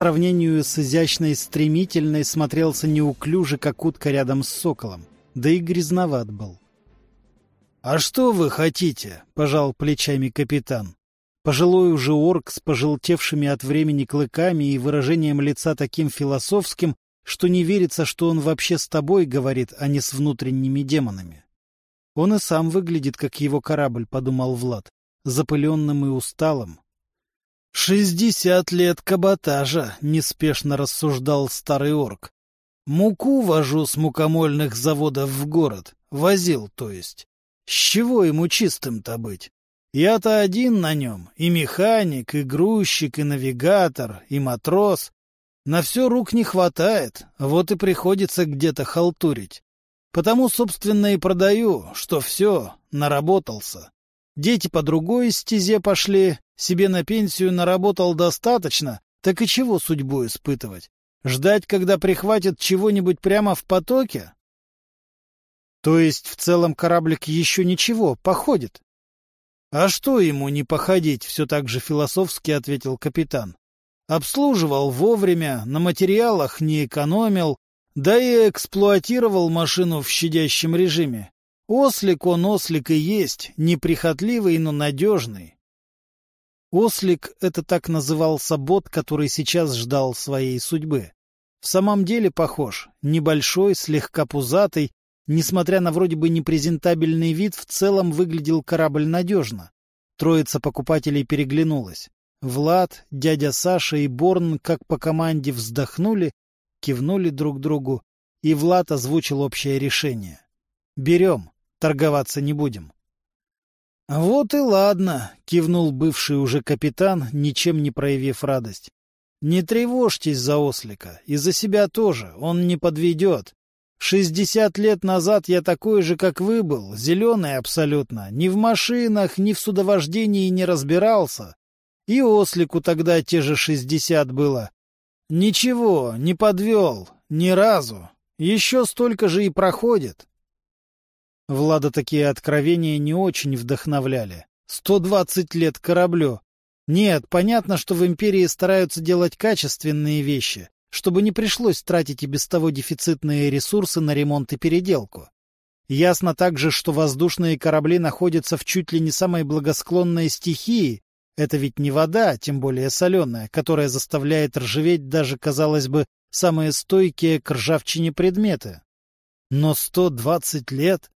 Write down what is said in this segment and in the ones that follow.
сравнению с изящной стремительной смотрелся неуклюже, как утка рядом с соколом. Да и грязноват был. — А что вы хотите? — пожал плечами капитан. Пожилой уже орк с пожелтевшими от времени клыками и выражением лица таким философским, что не верится, что он вообще с тобой говорит, а не с внутренними демонами. Он и сам выглядит, как его корабль, — подумал Влад, запыленным и усталым, «Шестьдесят лет каботажа», — неспешно рассуждал старый орк. «Муку вожу с мукомольных заводов в город. Возил, то есть. С чего ему чистым-то быть? Я-то один на нем. И механик, и грузчик, и навигатор, и матрос. На все рук не хватает, вот и приходится где-то халтурить. Потому, собственно, и продаю, что все, наработался. Дети по другой стезе пошли, себе на пенсию наработал достаточно, так и чего судьбу испытывать? Ждать, когда прихватит чего-нибудь прямо в потоке? То есть в целом кораблик еще ничего, походит? А что ему не походить, все так же философски ответил капитан. Обслуживал вовремя, на материалах не экономил, да и эксплуатировал машину в щадящем режиме. Ослик он ослик и есть, неприхотливый, но надежный. Ослик — это так назывался бот, который сейчас ждал своей судьбы. В самом деле похож, небольшой, слегка пузатый, несмотря на вроде бы непрезентабельный вид, в целом выглядел корабль надежно. Троица покупателей переглянулась. Влад, дядя Саша и Борн, как по команде, вздохнули, кивнули друг другу, и Влад озвучил общее решение. «Берем». Торговаться не будем. — Вот и ладно, — кивнул бывший уже капитан, ничем не проявив радость. — Не тревожьтесь за ослика, и за себя тоже, он не подведет. Шестьдесят лет назад я такой же, как вы был, зеленый абсолютно, ни в машинах, ни в судовождении не разбирался. И ослику тогда те же шестьдесят было. Ничего, не подвел, ни разу. Еще столько же и проходит. Влада такие откровения не очень вдохновляли. Сто двадцать лет кораблю. Нет, понятно, что в империи стараются делать качественные вещи, чтобы не пришлось тратить и без того дефицитные ресурсы на ремонт и переделку. Ясно также, что воздушные корабли находятся в чуть ли не самой благосклонной стихии. Это ведь не вода, тем более соленая, которая заставляет ржаветь даже, казалось бы, самые стойкие к ржавчине предметы. Но сто двадцать лет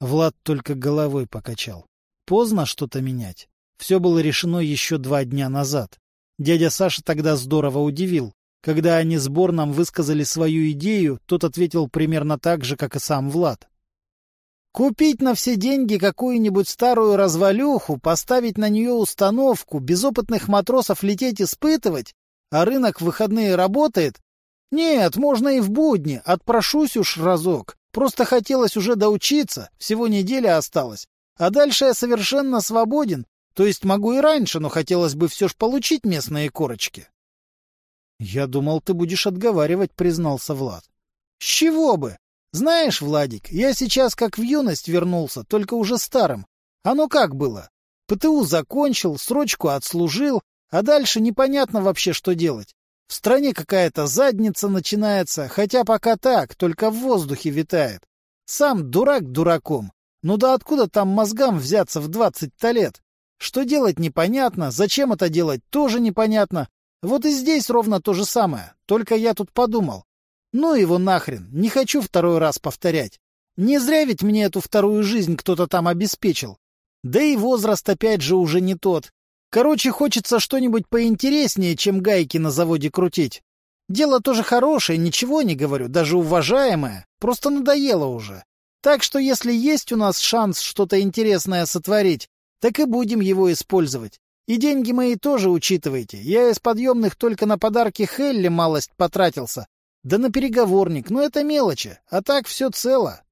Влад только головой покачал. Поздно что-то менять. Все было решено еще два дня назад. Дядя Саша тогда здорово удивил. Когда они с Борном высказали свою идею, тот ответил примерно так же, как и сам Влад. Купить на все деньги какую-нибудь старую развалюху, поставить на нее установку, без опытных матросов лететь испытывать, а рынок в выходные работает? Нет, можно и в будни, отпрошусь уж разок. Просто хотелось уже доучиться, всего неделя осталась. А дальше я совершенно свободен, то есть могу и раньше, но хотелось бы все ж получить местные корочки. — Я думал, ты будешь отговаривать, — признался Влад. — С чего бы? Знаешь, Владик, я сейчас как в юность вернулся, только уже старым. Оно как было? ПТУ закончил, срочку отслужил, а дальше непонятно вообще, что делать. В стране какая-то задница начинается, хотя пока так, только в воздухе витает. Сам дурак дураком. Ну да откуда там мозгам взяться в двадцать-то лет? Что делать непонятно, зачем это делать тоже непонятно. Вот и здесь ровно то же самое, только я тут подумал. Ну его нахрен, не хочу второй раз повторять. Не зря ведь мне эту вторую жизнь кто-то там обеспечил. Да и возраст опять же уже не тот. Короче, хочется что-нибудь поинтереснее, чем гайки на заводе крутить. Дело тоже хорошее, ничего не говорю, даже уважаемое. Просто надоело уже. Так что если есть у нас шанс что-то интересное сотворить, так и будем его использовать. И деньги мои тоже учитывайте. Я из подъемных только на подарки Хелли малость потратился. Да на переговорник, но это мелочи, а так все цело.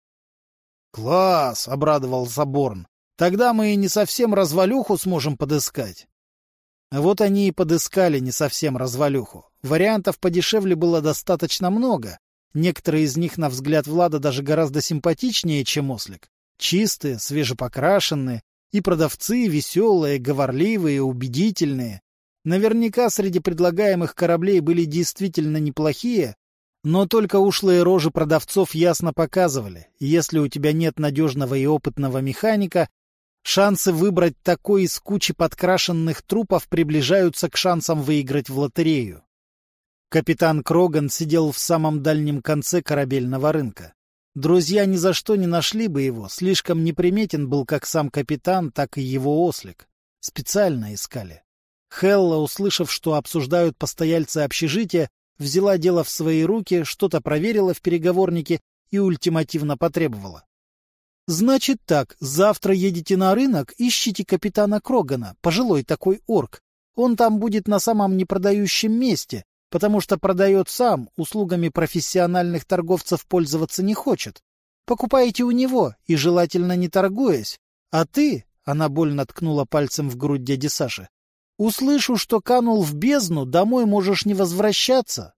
— Класс! — обрадовался Борн. — Тогда мы и не совсем развалюху сможем подыскать. Вот они и подыскали не совсем развалюху. Вариантов подешевле было достаточно много. Некоторые из них, на взгляд Влада, даже гораздо симпатичнее, чем ослик. Чистые, свежепокрашенные, и продавцы веселые, говорливые, убедительные. Наверняка среди предлагаемых кораблей были действительно неплохие, но только ушлые рожи продавцов ясно показывали, если у тебя нет надежного и опытного механика, шансы выбрать такой из кучи подкрашенных трупов приближаются к шансам выиграть в лотерею. Капитан Кроган сидел в самом дальнем конце корабельного рынка. Друзья ни за что не нашли бы его, слишком неприметен был как сам капитан, так и его ослик. Специально искали. Хелла, услышав, что обсуждают постояльцы общежития, взяла дело в свои руки, что-то проверила в переговорнике и ультимативно потребовала. — Значит так, завтра едете на рынок, ищите капитана Крогана, пожилой такой орк. Он там будет на самом непродающем месте, потому что продает сам, услугами профессиональных торговцев пользоваться не хочет. Покупаете у него, и желательно не торгуясь. А ты, — она больно ткнула пальцем в грудь дяди Саши, Услышу, что канул в бездну, домой можешь не возвращаться.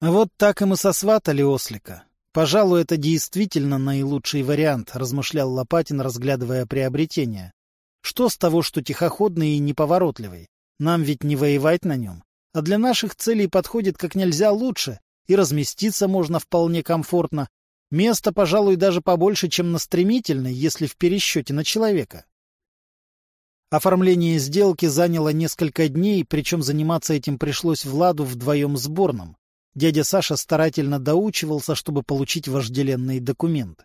Вот так и мы сосватали ослика. Пожалуй, это действительно наилучший вариант, размышлял Лопатин, разглядывая приобретение. Что с того, что тихоходный и неповоротливый? Нам ведь не воевать на нем. А для наших целей подходит как нельзя лучше, и разместиться можно вполне комфортно. Место, пожалуй, даже побольше, чем на стремительной, если в пересчете на человека. Оформление сделки заняло несколько дней, причем заниматься этим пришлось Владу вдвоем с Борном. Дядя Саша старательно доучивался, чтобы получить вожделенный документ.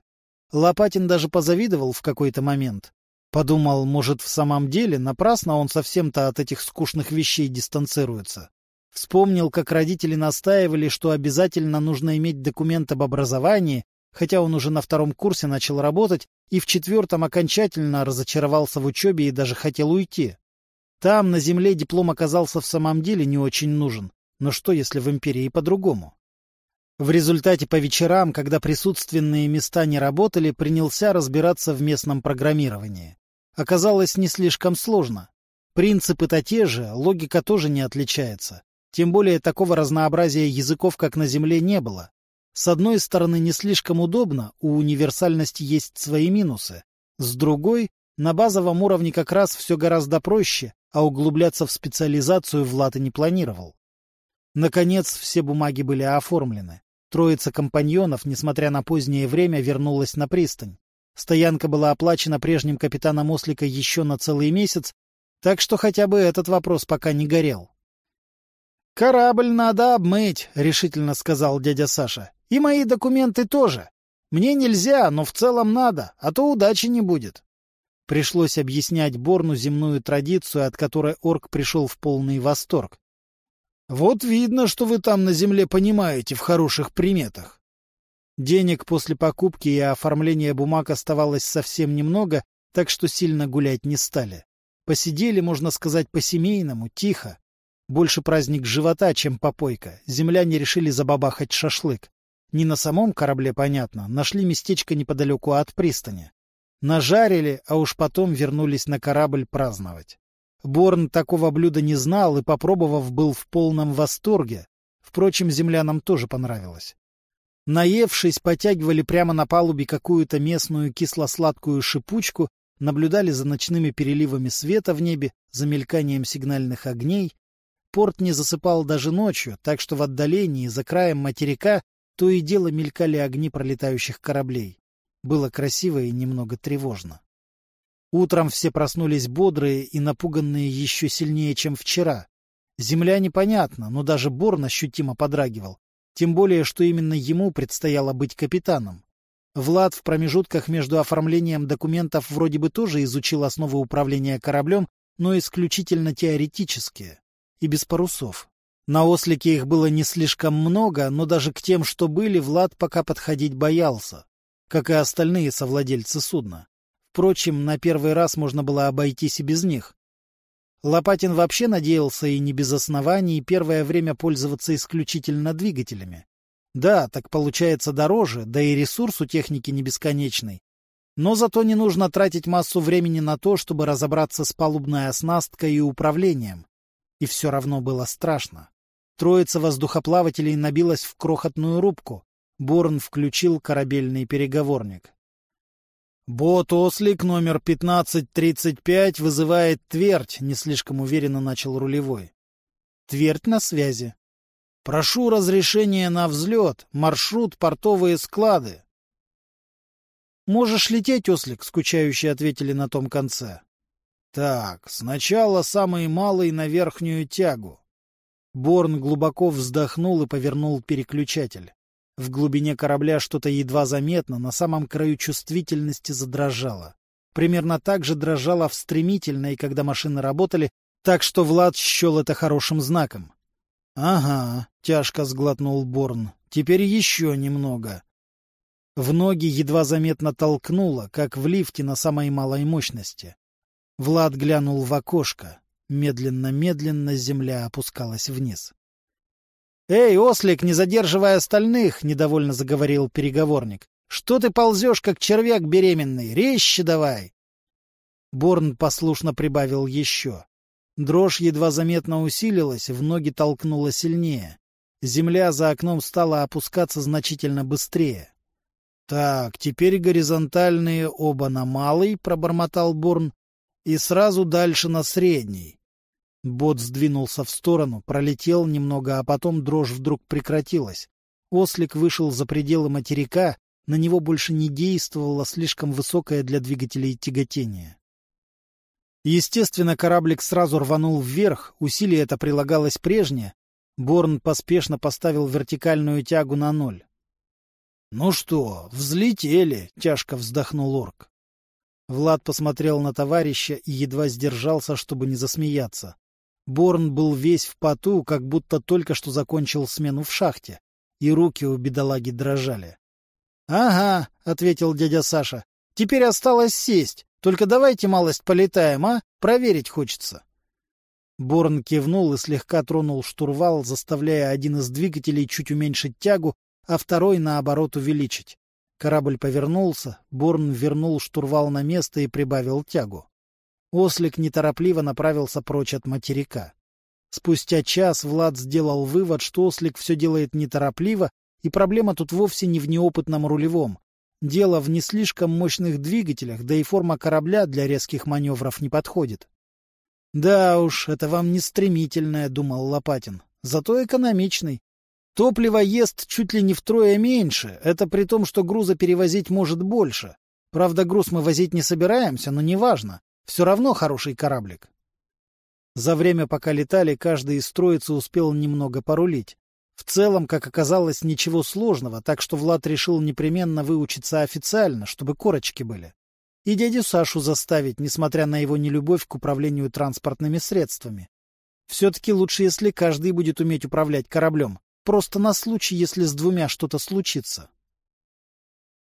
Лопатин даже позавидовал в какой-то момент. Подумал, может, в самом деле напрасно он совсем-то от этих скучных вещей дистанцируется. Вспомнил, как родители настаивали, что обязательно нужно иметь документ об образовании, хотя он уже на втором курсе начал работать и в четвертом окончательно разочаровался в учебе и даже хотел уйти. Там, на земле, диплом оказался в самом деле не очень нужен. Но что, если в империи по-другому? В результате по вечерам, когда присутственные места не работали, принялся разбираться в местном программировании. Оказалось не слишком сложно. Принципы-то те же, логика тоже не отличается. Тем более такого разнообразия языков, как на Земле, не было. С одной стороны, не слишком удобно, у универсальности есть свои минусы. С другой, на базовом уровне как раз все гораздо проще, а углубляться в специализацию Влад и не планировал. Наконец, все бумаги были оформлены. Троица компаньонов, несмотря на позднее время, вернулась на пристань. Стоянка была оплачена прежним капитаном Ослика еще на целый месяц, так что хотя бы этот вопрос пока не горел. — Корабль надо обмыть, — решительно сказал дядя Саша. И мои документы тоже. Мне нельзя, но в целом надо, а то удачи не будет. Пришлось объяснять Борну земную традицию, от которой орк пришел в полный восторг. Вот видно, что вы там на земле понимаете в хороших приметах. Денег после покупки и оформления бумаг оставалось совсем немного, так что сильно гулять не стали. Посидели, можно сказать, по-семейному, тихо. Больше праздник живота, чем попойка. Земляне решили забабахать шашлык. Не на самом корабле, понятно, нашли местечко неподалеку от пристани. Нажарили, а уж потом вернулись на корабль праздновать. Борн такого блюда не знал и, попробовав, был в полном восторге. Впрочем, землянам тоже понравилось. Наевшись, потягивали прямо на палубе какую-то местную кисло-сладкую шипучку, наблюдали за ночными переливами света в небе, за мельканием сигнальных огней. Порт не засыпал даже ночью, так что в отдалении, за краем материка, то и дело мелькали огни пролетающих кораблей. Было красиво и немного тревожно. Утром все проснулись бодрые и напуганные еще сильнее, чем вчера. Земля непонятна, но даже Борн ощутимо подрагивал. Тем более, что именно ему предстояло быть капитаном. Влад в промежутках между оформлением документов вроде бы тоже изучил основы управления кораблем, но исключительно теоретические и без парусов. На ослике их было не слишком много, но даже к тем, что были, Влад пока подходить боялся, как и остальные совладельцы судна. Впрочем, на первый раз можно было обойтись и без них. Лопатин вообще надеялся и не без оснований первое время пользоваться исключительно двигателями. Да, так получается дороже, да и ресурс у техники не бесконечный. Но зато не нужно тратить массу времени на то, чтобы разобраться с палубной оснасткой и управлением. И все равно было страшно. Троица воздухоплавателей набилась в крохотную рубку. Борн включил корабельный переговорник. «Бот-ослик номер 1535 вызывает твердь», — не слишком уверенно начал рулевой. «Твердь на связи». «Прошу разрешения на взлет. Маршрут портовые склады». «Можешь лететь, ослик», — скучающие ответили на том конце. «Так, сначала самый малый на верхнюю тягу». Борн глубоко вздохнул и повернул переключатель. В глубине корабля что-то едва заметно, на самом краю чувствительности задрожало. Примерно так же дрожало в стремительной, когда машины работали, так что Влад счел это хорошим знаком. — Ага, — тяжко сглотнул Борн, — теперь еще немного. В ноги едва заметно толкнуло, как в лифте на самой малой мощности. Влад глянул в окошко. Медленно-медленно земля опускалась вниз. «Эй, ослик, не задерживая остальных!» — недовольно заговорил переговорник. «Что ты ползешь, как червяк беременный? Резче давай!» Борн послушно прибавил еще. Дрожь едва заметно усилилась, в ноги толкнула сильнее. Земля за окном стала опускаться значительно быстрее. «Так, теперь горизонтальные оба на малый», — пробормотал Борн, — «и сразу дальше на средний. Бот сдвинулся в сторону, пролетел немного, а потом дрожь вдруг прекратилась. Ослик вышел за пределы материка, на него больше не действовало слишком высокое для двигателей тяготение. Естественно, кораблик сразу рванул вверх, усилие это прилагалось прежнее. Борн поспешно поставил вертикальную тягу на ноль. — Ну что, взлетели, — тяжко вздохнул орк. Влад посмотрел на товарища и едва сдержался, чтобы не засмеяться. Борн был весь в поту, как будто только что закончил смену в шахте, и руки у бедолаги дрожали. — Ага, — ответил дядя Саша, — теперь осталось сесть. Только давайте малость полетаем, а? Проверить хочется. Борн кивнул и слегка тронул штурвал, заставляя один из двигателей чуть уменьшить тягу, а второй, наоборот, увеличить. Корабль повернулся, Борн вернул штурвал на место и прибавил тягу. Ослик неторопливо направился прочь от материка. Спустя час Влад сделал вывод, что Ослик все делает неторопливо, и проблема тут вовсе не в неопытном рулевом. Дело в не слишком мощных двигателях, да и форма корабля для резких маневров не подходит. «Да уж, это вам не стремительное», — думал Лопатин, — «зато экономичный. Топливо ест чуть ли не втрое меньше, это при том, что груза перевозить может больше. Правда, груз мы возить не собираемся, но неважно. Все равно хороший кораблик. За время, пока летали, каждый из троицы успел немного порулить. В целом, как оказалось, ничего сложного, так что Влад решил непременно выучиться официально, чтобы корочки были. И дядю Сашу заставить, несмотря на его нелюбовь к управлению транспортными средствами. Все-таки лучше, если каждый будет уметь управлять кораблем, просто на случай, если с двумя что-то случится.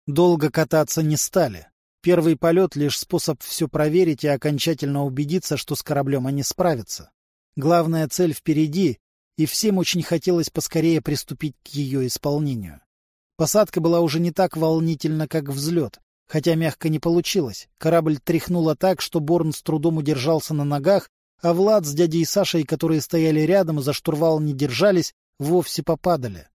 Долго кататься не стали. Первый полет — лишь способ все проверить и окончательно убедиться, что с кораблем они справятся. Главная цель впереди, и всем очень хотелось поскорее приступить к ее исполнению. Посадка была уже не так волнительна, как взлет, хотя мягко не получилось. Корабль тряхнуло так, что Борн с трудом удержался на ногах, а Влад с дядей Сашей, которые стояли рядом и за штурвал не держались, вовсе попадали.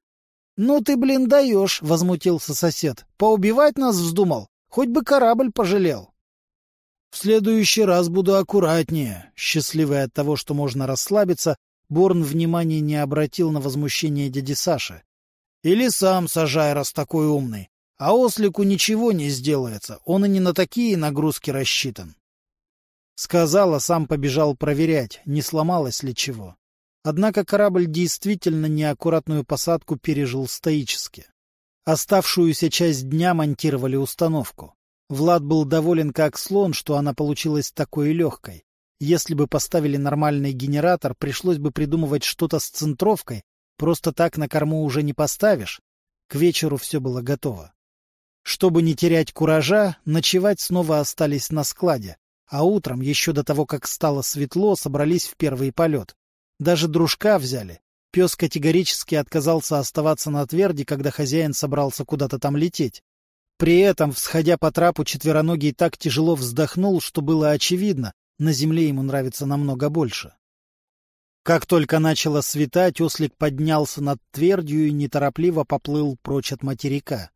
— Ну ты, блин, даешь! — возмутился сосед. — Поубивать нас вздумал? Хоть бы корабль пожалел. В следующий раз буду аккуратнее. Счастливый от того, что можно расслабиться, Борн внимания не обратил на возмущение дяди Саши. Или сам сажай, раз такой умный. А ослику ничего не сделается, он и не на такие нагрузки рассчитан. Сказал, а сам побежал проверять, не сломалось ли чего. Однако корабль действительно неаккуратную посадку пережил стоически. Оставшуюся часть дня монтировали установку. Влад был доволен как слон, что она получилась такой легкой. Если бы поставили нормальный генератор, пришлось бы придумывать что-то с центровкой, просто так на корму уже не поставишь. К вечеру все было готово. Чтобы не терять куража, ночевать снова остались на складе, а утром, еще до того, как стало светло, собрались в первый полет. Даже дружка взяли, Пес категорически отказался оставаться на тверди, когда хозяин собрался куда-то там лететь. При этом, всходя по трапу, четвероногий так тяжело вздохнул, что было очевидно, на земле ему нравится намного больше. Как только начало светать, ослик поднялся над твердью и неторопливо поплыл прочь от материка.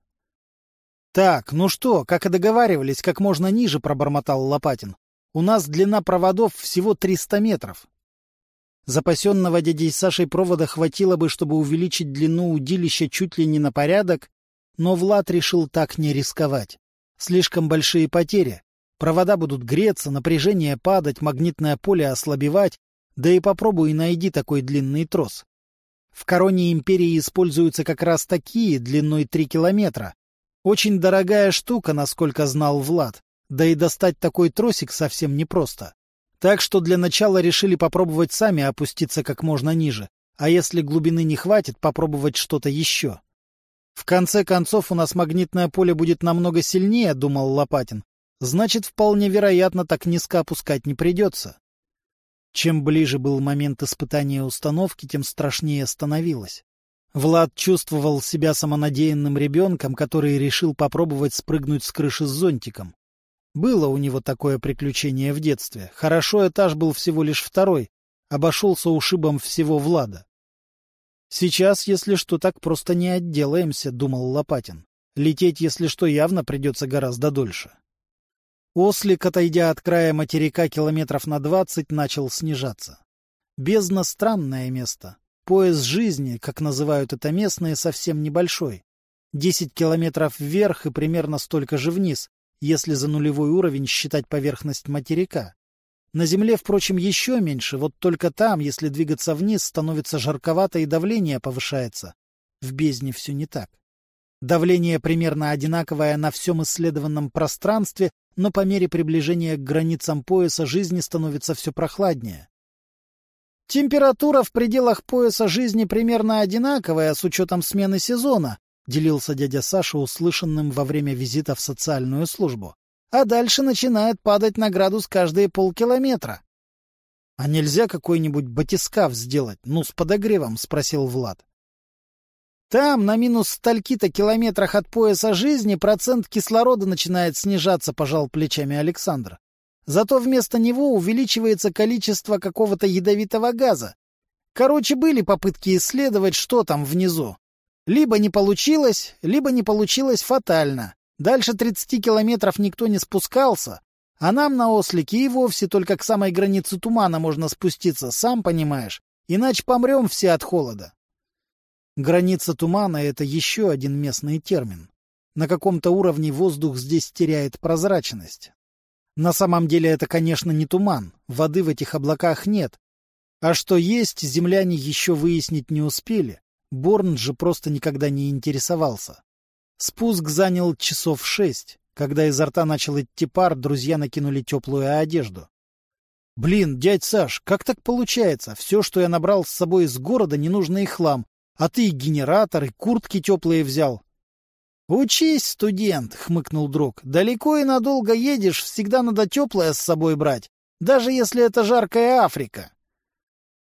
«Так, ну что, как и договаривались, как можно ниже», — пробормотал Лопатин. «У нас длина проводов всего 300 метров». Запасенного дядей Сашей провода хватило бы, чтобы увеличить длину удилища чуть ли не на порядок, но Влад решил так не рисковать. Слишком большие потери. Провода будут греться, напряжение падать, магнитное поле ослабевать, да и попробуй найди такой длинный трос. В короне империи используются как раз такие, длиной 3 километра. Очень дорогая штука, насколько знал Влад, да и достать такой тросик совсем непросто. Так что для начала решили попробовать сами опуститься как можно ниже, а если глубины не хватит, попробовать что-то еще. В конце концов, у нас магнитное поле будет намного сильнее, думал Лопатин. Значит, вполне вероятно, так низко опускать не придется. Чем ближе был момент испытания установки, тем страшнее становилось. Влад чувствовал себя самонадеянным ребенком, который решил попробовать спрыгнуть с крыши с зонтиком. Было у него такое приключение в детстве. Хорошо, этаж был всего лишь второй, обошелся ушибом всего Влада. «Сейчас, если что, так просто не отделаемся», — думал Лопатин. «Лететь, если что, явно придется гораздо дольше». Ослик, отойдя от края материка километров на двадцать, начал снижаться. Бездна — странное место. Пояс жизни, как называют это местные, совсем небольшой. Десять километров вверх и примерно столько же вниз, если за нулевой уровень считать поверхность материка. На Земле, впрочем, еще меньше, вот только там, если двигаться вниз, становится жарковато и давление повышается. В бездне все не так. Давление примерно одинаковое на всем исследованном пространстве, но по мере приближения к границам пояса жизни становится все прохладнее. Температура в пределах пояса жизни примерно одинаковая с учетом смены сезона, делился дядя Саша услышанным во время визита в социальную службу а дальше начинает падать на градус каждые полкилометра. — А нельзя какой-нибудь батискаф сделать, ну, с подогревом? — спросил Влад. — Там, на минус стальки-то километрах от пояса жизни, процент кислорода начинает снижаться, — пожал плечами Александр. Зато вместо него увеличивается количество какого-то ядовитого газа. Короче, были попытки исследовать, что там внизу. Либо не получилось, либо не получилось фатально. Дальше 30 километров никто не спускался, а нам на ослике и вовсе только к самой границе тумана можно спуститься, сам понимаешь, иначе помрем все от холода. Граница тумана — это еще один местный термин. На каком-то уровне воздух здесь теряет прозрачность. На самом деле это, конечно, не туман, воды в этих облаках нет. А что есть, земляне еще выяснить не успели. Борн же просто никогда не интересовался. Спуск занял часов шесть. Когда изо рта начал идти пар, друзья накинули теплую одежду. «Блин, дядь Саш, как так получается? Все, что я набрал с собой из города, ненужный хлам. А ты и генератор, и куртки теплые взял». «Учись, студент», — хмыкнул друг. «Далеко и надолго едешь, всегда надо теплое с собой брать, даже если это жаркая Африка».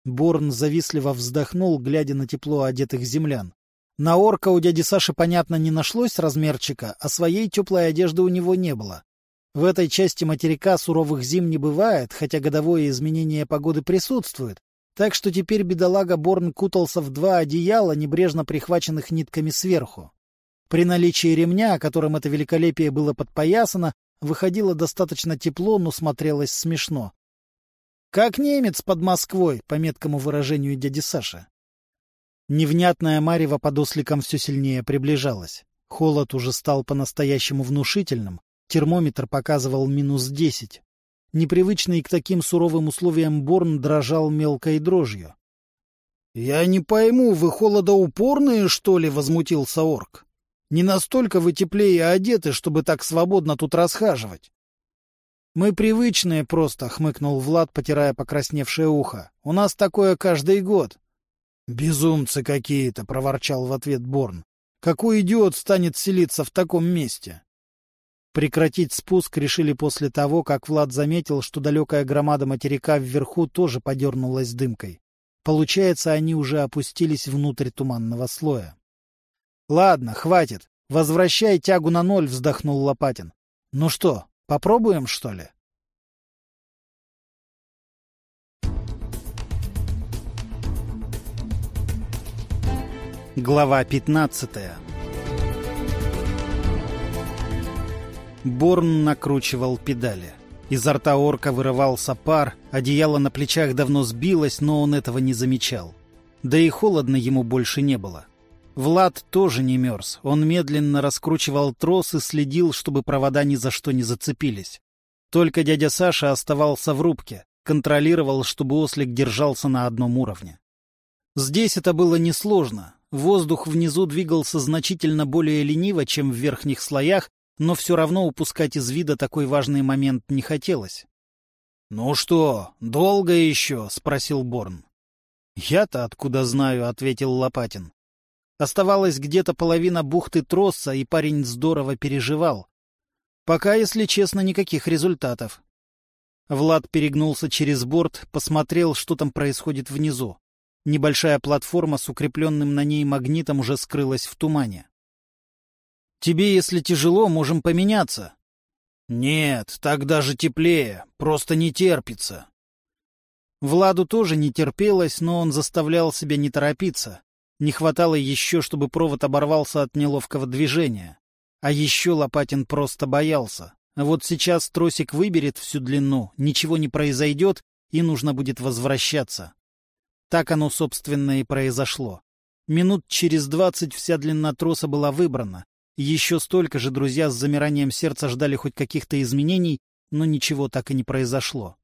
Борн завистливо вздохнул, глядя на тепло одетых землян. На орка у дяди Саши, понятно, не нашлось размерчика, а своей теплой одежды у него не было. В этой части материка суровых зим не бывает, хотя годовое изменение погоды присутствует, так что теперь бедолага Борн кутался в два одеяла, небрежно прихваченных нитками сверху. При наличии ремня, которым это великолепие было подпоясано, выходило достаточно тепло, но смотрелось смешно. «Как немец под Москвой», по меткому выражению дяди Саши. Невнятная марево под осликом все сильнее приближалась. Холод уже стал по-настоящему внушительным. Термометр показывал минус десять. Непривычный к таким суровым условиям Борн дрожал мелкой дрожью. — Я не пойму, вы холодоупорные, что ли? — возмутился орк. — Не настолько вы теплее одеты, чтобы так свободно тут расхаживать. — Мы привычные просто, — хмыкнул Влад, потирая покрасневшее ухо. — У нас такое каждый год. «Безумцы какие-то!» — проворчал в ответ Борн. «Какой идиот станет селиться в таком месте?» Прекратить спуск решили после того, как Влад заметил, что далекая громада материка вверху тоже подернулась дымкой. Получается, они уже опустились внутрь туманного слоя. — Ладно, хватит. Возвращай тягу на ноль, — вздохнул Лопатин. — Ну что, попробуем, что ли? Глава 15 Борн накручивал педали. Изо рта орка вырывался пар, одеяло на плечах давно сбилось, но он этого не замечал. Да и холодно ему больше не было. Влад тоже не мерз. Он медленно раскручивал трос и следил, чтобы провода ни за что не зацепились. Только дядя Саша оставался в рубке, контролировал, чтобы ослик держался на одном уровне. Здесь это было несложно. Воздух внизу двигался значительно более лениво, чем в верхних слоях, но все равно упускать из вида такой важный момент не хотелось. — Ну что, долго еще? — спросил Борн. — Я-то откуда знаю, — ответил Лопатин. Оставалась где-то половина бухты Тросса, и парень здорово переживал. Пока, если честно, никаких результатов. Влад перегнулся через борт, посмотрел, что там происходит внизу. Небольшая платформа с укрепленным на ней магнитом уже скрылась в тумане. Тебе, если тяжело, можем поменяться. Нет, так даже теплее, просто не терпится. Владу тоже не терпелось, но он заставлял себя не торопиться. Не хватало еще, чтобы провод оборвался от неловкого движения. А еще Лопатин просто боялся. Вот сейчас тросик выберет всю длину, ничего не произойдет, и нужно будет возвращаться. Так оно, собственно, и произошло. Минут через двадцать вся длина троса была выбрана, еще столько же друзья с замиранием сердца ждали хоть каких-то изменений, но ничего так и не произошло.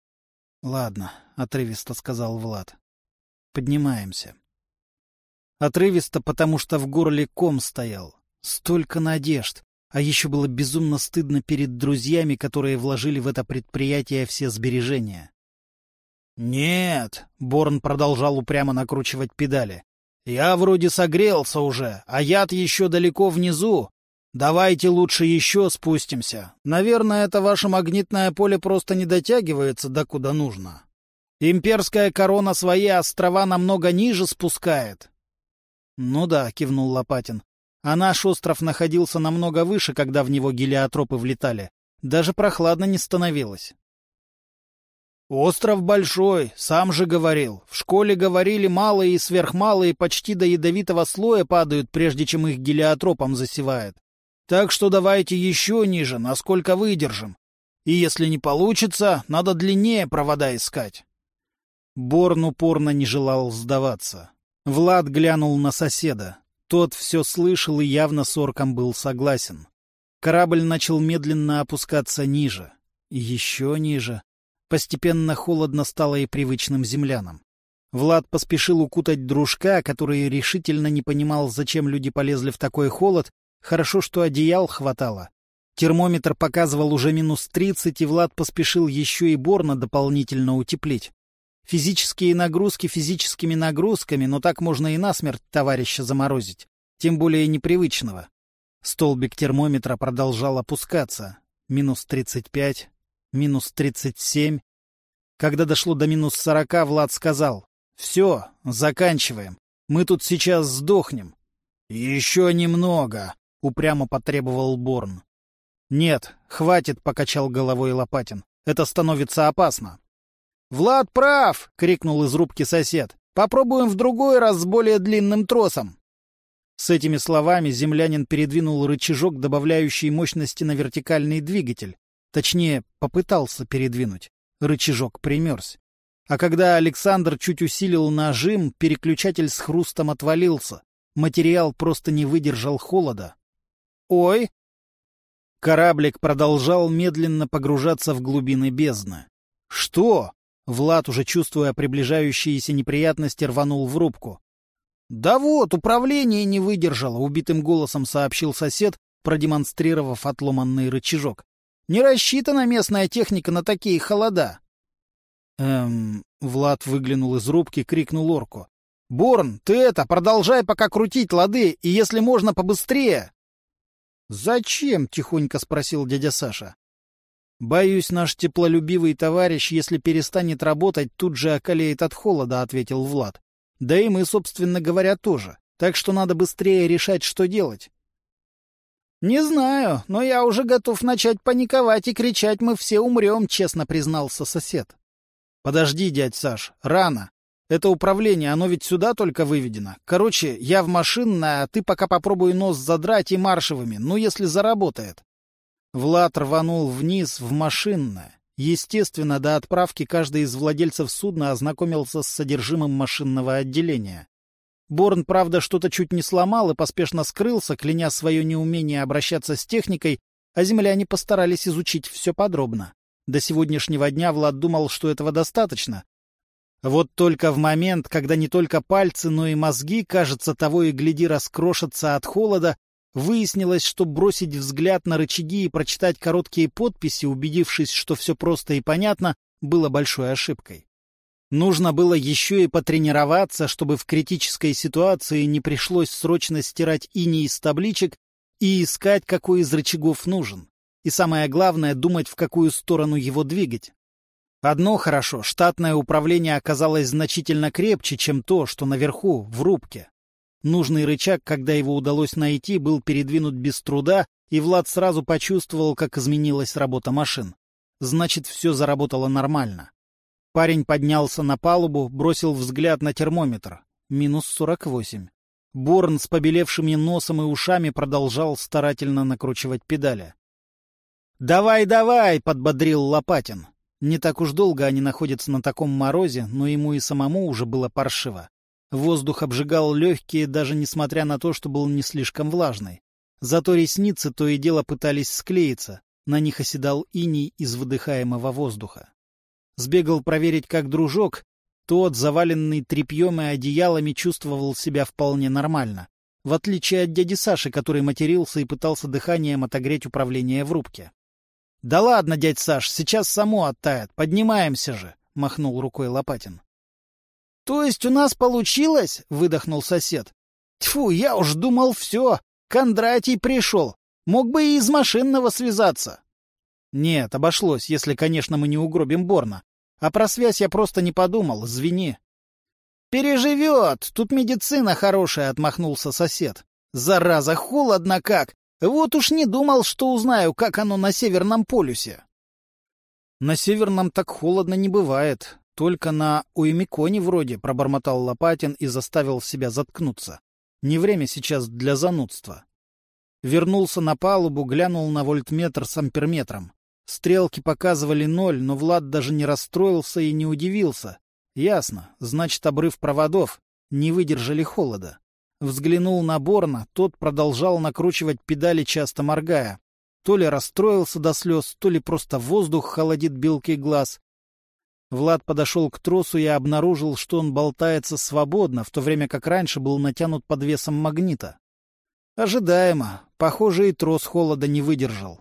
— Ладно, — отрывисто сказал Влад. — Поднимаемся. Отрывисто, потому что в горле ком стоял. Столько надежд. А еще было безумно стыдно перед друзьями, которые вложили в это предприятие все сбережения. «Нет», — Борн продолжал упрямо накручивать педали, я вроде согрелся уже, а яд еще далеко внизу. Давайте лучше еще спустимся. Наверное, это ваше магнитное поле просто не дотягивается до куда нужно. Имперская корона свои острова намного ниже спускает. — Ну да, — кивнул Лопатин. А наш остров находился намного выше, когда в него гелиотропы влетали. Даже прохладно не становилось. Остров большой, сам же говорил. В школе говорили, малые и сверхмалые почти до ядовитого слоя падают, прежде чем их гелиотропом засевает. Так что давайте еще ниже, насколько выдержим. И если не получится, надо длиннее провода искать. Борн упорно не желал сдаваться. Влад глянул на соседа. Тот все слышал и явно с орком был согласен. Корабль начал медленно опускаться ниже. Еще ниже. Постепенно холодно стало и привычным землянам. Влад поспешил укутать дружка, который решительно не понимал, зачем люди полезли в такой холод. Хорошо, что одеял хватало. Термометр показывал уже минус тридцать, и Влад поспешил еще и Борна дополнительно утеплить. Физические нагрузки физическими нагрузками, но так можно и насмерть товарища заморозить. Тем более непривычного. Столбик термометра продолжал опускаться. Минус тридцать пять, минус тридцать семь. Когда дошло до минус сорока, Влад сказал, «Все, заканчиваем. Мы тут сейчас сдохнем». «Еще немного», — упрямо потребовал Борн. «Нет, хватит», — покачал головой Лопатин. «Это становится опасно». «Влад прав!» — крикнул из рубки сосед. «Попробуем в другой раз с более длинным тросом». С этими словами землянин передвинул рычажок, добавляющий мощности на вертикальный двигатель. Точнее, попытался передвинуть. Рычажок примерз. А когда Александр чуть усилил нажим, переключатель с хрустом отвалился. Материал просто не выдержал холода. «Ой!» Кораблик продолжал медленно погружаться в глубины бездны. «Что?» Влад, уже чувствуя приближающиеся неприятности, рванул в рубку. «Да вот, управление не выдержало», — убитым голосом сообщил сосед, продемонстрировав отломанный рычажок. Не рассчитана местная техника на такие холода. Эм, Влад выглянул из рубки, крикнул орку. «Борн, ты это, продолжай пока крутить лады, и если можно, побыстрее!» «Зачем?» — тихонько спросил дядя Саша. «Боюсь, наш теплолюбивый товарищ, если перестанет работать, тут же околеет от холода», — ответил Влад. «Да и мы, собственно говоря, тоже. Так что надо быстрее решать, что делать». «Не знаю, но я уже готов начать паниковать и кричать «мы все умрем», — честно признался сосед. «Подожди, дядь Саш, рано. Это управление, оно ведь сюда только выведено. Короче, я в машинное, а ты пока попробуй нос задрать и маршевыми, ну, если заработает». Влад рванул вниз в машинное. Естественно, до отправки каждый из владельцев судна ознакомился с содержимым машинного отделения. Борн, правда, что-то чуть не сломал и поспешно скрылся, кляня свое неумение обращаться с техникой, а земляне постарались изучить все подробно. До сегодняшнего дня Влад думал, что этого достаточно. Вот только в момент, когда не только пальцы, но и мозги, кажется, того и гляди, раскрошатся от холода, выяснилось, что бросить взгляд на рычаги и прочитать короткие подписи, убедившись, что все просто и понятно, было большой ошибкой. Нужно было еще и потренироваться, чтобы в критической ситуации не пришлось срочно стирать иней из табличек и искать, какой из рычагов нужен. И самое главное, думать, в какую сторону его двигать. Одно хорошо, штатное управление оказалось значительно крепче, чем то, что наверху, в рубке. Нужный рычаг, когда его удалось найти, был передвинут без труда, и Влад сразу почувствовал, как изменилась работа машин. Значит, все заработало нормально. Парень поднялся на палубу, бросил взгляд на термометр. Минус сорок восемь. Борн с побелевшими носом и ушами продолжал старательно накручивать педали. «Давай, давай!» — подбодрил Лопатин. Не так уж долго они находятся на таком морозе, но ему и самому уже было паршиво. Воздух обжигал легкие, даже несмотря на то, что был не слишком влажный. Зато ресницы то и дело пытались склеиться, на них оседал иней из выдыхаемого воздуха. Сбегал проверить, как дружок. Тот, заваленный тряпьем и одеялами, чувствовал себя вполне нормально. В отличие от дяди Саши, который матерился и пытался дыханием отогреть управление в рубке. — Да ладно, дядь Саш, сейчас само оттает. Поднимаемся же, — махнул рукой Лопатин. — То есть у нас получилось? — выдохнул сосед. — Тьфу, я уж думал все. Кондратий пришел. Мог бы и из машинного связаться. — Нет, обошлось, если, конечно, мы не угробим Борна. А про связь я просто не подумал, звени. «Переживет! Тут медицина хорошая!» — отмахнулся сосед. «Зараза, холодно как! Вот уж не думал, что узнаю, как оно на Северном полюсе!» «На Северном так холодно не бывает. Только на Уэмиконе вроде», — пробормотал Лопатин и заставил себя заткнуться. «Не время сейчас для занудства». Вернулся на палубу, глянул на вольтметр с амперметром. Стрелки показывали ноль, но Влад даже не расстроился и не удивился. Ясно, значит, обрыв проводов. Не выдержали холода. Взглянул на Борна, тот продолжал накручивать педали, часто моргая. То ли расстроился до слез, то ли просто воздух холодит белки глаз. Влад подошел к тросу и обнаружил, что он болтается свободно, в то время как раньше был натянут под весом магнита. Ожидаемо. Похоже, и трос холода не выдержал.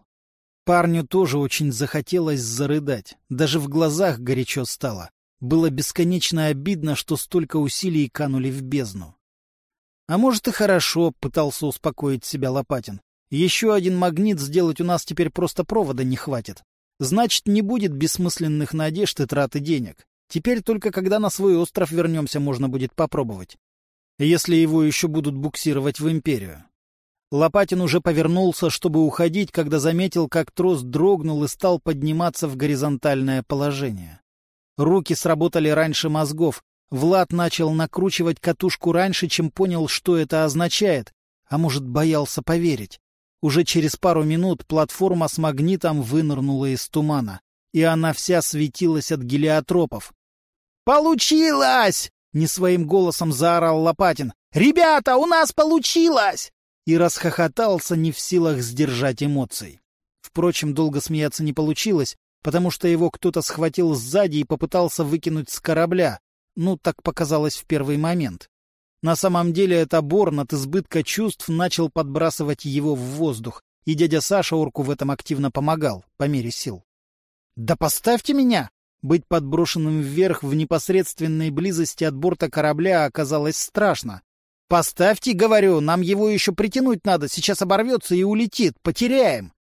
Парню тоже очень захотелось зарыдать. Даже в глазах горячо стало. Было бесконечно обидно, что столько усилий канули в бездну. А может и хорошо, пытался успокоить себя Лопатин. Еще один магнит сделать у нас теперь просто провода не хватит. Значит, не будет бессмысленных надежд и траты денег. Теперь только когда на свой остров вернемся, можно будет попробовать. Если его еще будут буксировать в империю. Лопатин уже повернулся, чтобы уходить, когда заметил, как трос дрогнул и стал подниматься в горизонтальное положение. Руки сработали раньше мозгов. Влад начал накручивать катушку раньше, чем понял, что это означает, а может, боялся поверить. Уже через пару минут платформа с магнитом вынырнула из тумана, и она вся светилась от гелиотропов. «Получилось!» — не своим голосом заорал Лопатин. «Ребята, у нас получилось!» и расхохотался, не в силах сдержать эмоций. Впрочем, долго смеяться не получилось, потому что его кто-то схватил сзади и попытался выкинуть с корабля. Ну, так показалось в первый момент. На самом деле это Борн от избытка чувств начал подбрасывать его в воздух, и дядя Саша орку в этом активно помогал, по мере сил. «Да поставьте меня!» Быть подброшенным вверх в непосредственной близости от борта корабля оказалось страшно, «Поставьте, — говорю, — нам его еще притянуть надо, сейчас оборвется и улетит, потеряем».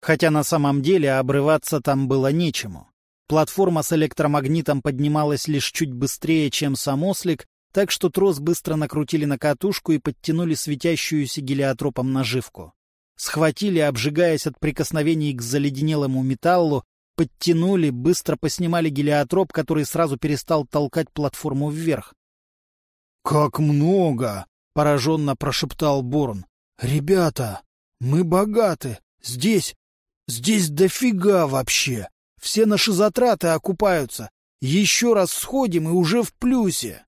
Хотя на самом деле обрываться там было нечему. Платформа с электромагнитом поднималась лишь чуть быстрее, чем сам ослик, так что трос быстро накрутили на катушку и подтянули светящуюся гелиотропом наживку. Схватили, обжигаясь от прикосновений к заледенелому металлу, подтянули, быстро поснимали гелиотроп, который сразу перестал толкать платформу вверх. «Как много!» — пораженно прошептал Борн. «Ребята, мы богаты! Здесь... здесь дофига вообще. Все наши затраты окупаются. Еще раз сходим и уже в плюсе.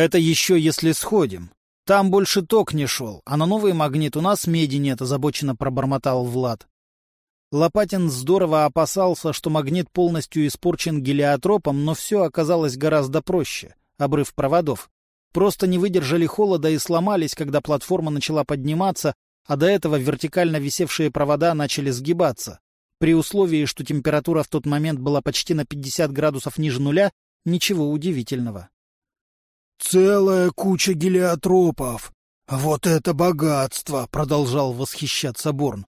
Это еще если сходим. Там больше ток не шел, а на новый магнит у нас меди нет, озабоченно пробормотал Влад. Лопатин здорово опасался, что магнит полностью испорчен гелиотропом, но все оказалось гораздо проще. Обрыв проводов. Просто не выдержали холода и сломались, когда платформа начала подниматься, а до этого вертикально висевшие провода начали сгибаться. При условии, что температура в тот момент была почти на 50 градусов ниже нуля, ничего удивительного. «Целая куча гелиотропов! Вот это богатство!» — продолжал восхищаться Борн.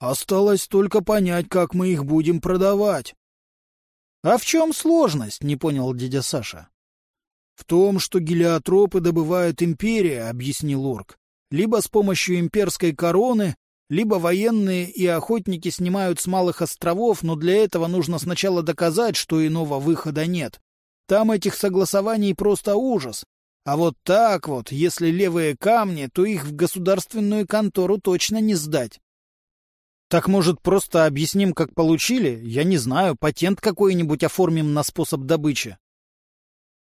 «Осталось только понять, как мы их будем продавать». «А в чем сложность?» — не понял дядя Саша. «В том, что гелиотропы добывает империя», — объяснил Орк. «Либо с помощью имперской короны, либо военные и охотники снимают с малых островов, но для этого нужно сначала доказать, что иного выхода нет. Там этих согласований просто ужас. А вот так вот, если левые камни, то их в государственную контору точно не сдать. Так, может, просто объясним, как получили? Я не знаю, патент какой-нибудь оформим на способ добычи.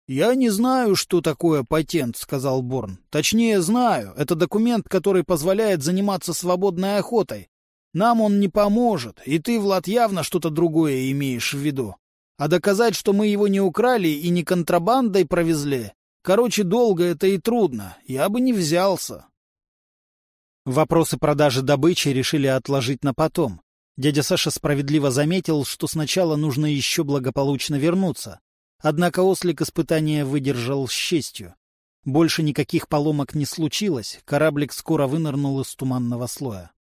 «Я не знаю, что такое патент», — сказал Борн. «Точнее, знаю. Это документ, который позволяет заниматься свободной охотой. Нам он не поможет, и ты, Влад, явно что-то другое имеешь в виду. А доказать, что мы его не украли и не контрабандой провезли, короче, долго это и трудно. Я бы не взялся». Вопросы продажи добычи решили отложить на потом. Дядя Саша справедливо заметил, что сначала нужно еще благополучно вернуться. Однако ослик испытания выдержал с честью. Больше никаких поломок не случилось, кораблик скоро вынырнул из туманного слоя.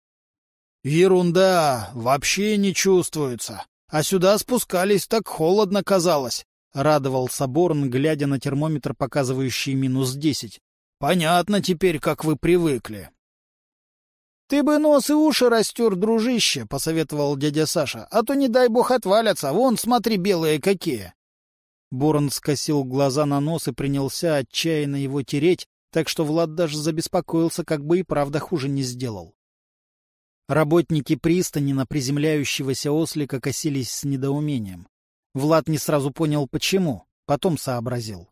«Ерунда! Вообще не чувствуется! А сюда спускались так холодно казалось!» — радовался Борн, глядя на термометр, показывающий минус десять. «Понятно теперь, как вы привыкли». «Ты бы нос и уши растер, дружище», — посоветовал дядя Саша, «а то, не дай бог, отвалятся. Вон, смотри, белые какие». Борон скосил глаза на нос и принялся отчаянно его тереть, так что Влад даже забеспокоился, как бы и правда хуже не сделал. Работники пристани на приземляющегося ослика косились с недоумением. Влад не сразу понял, почему, потом сообразил.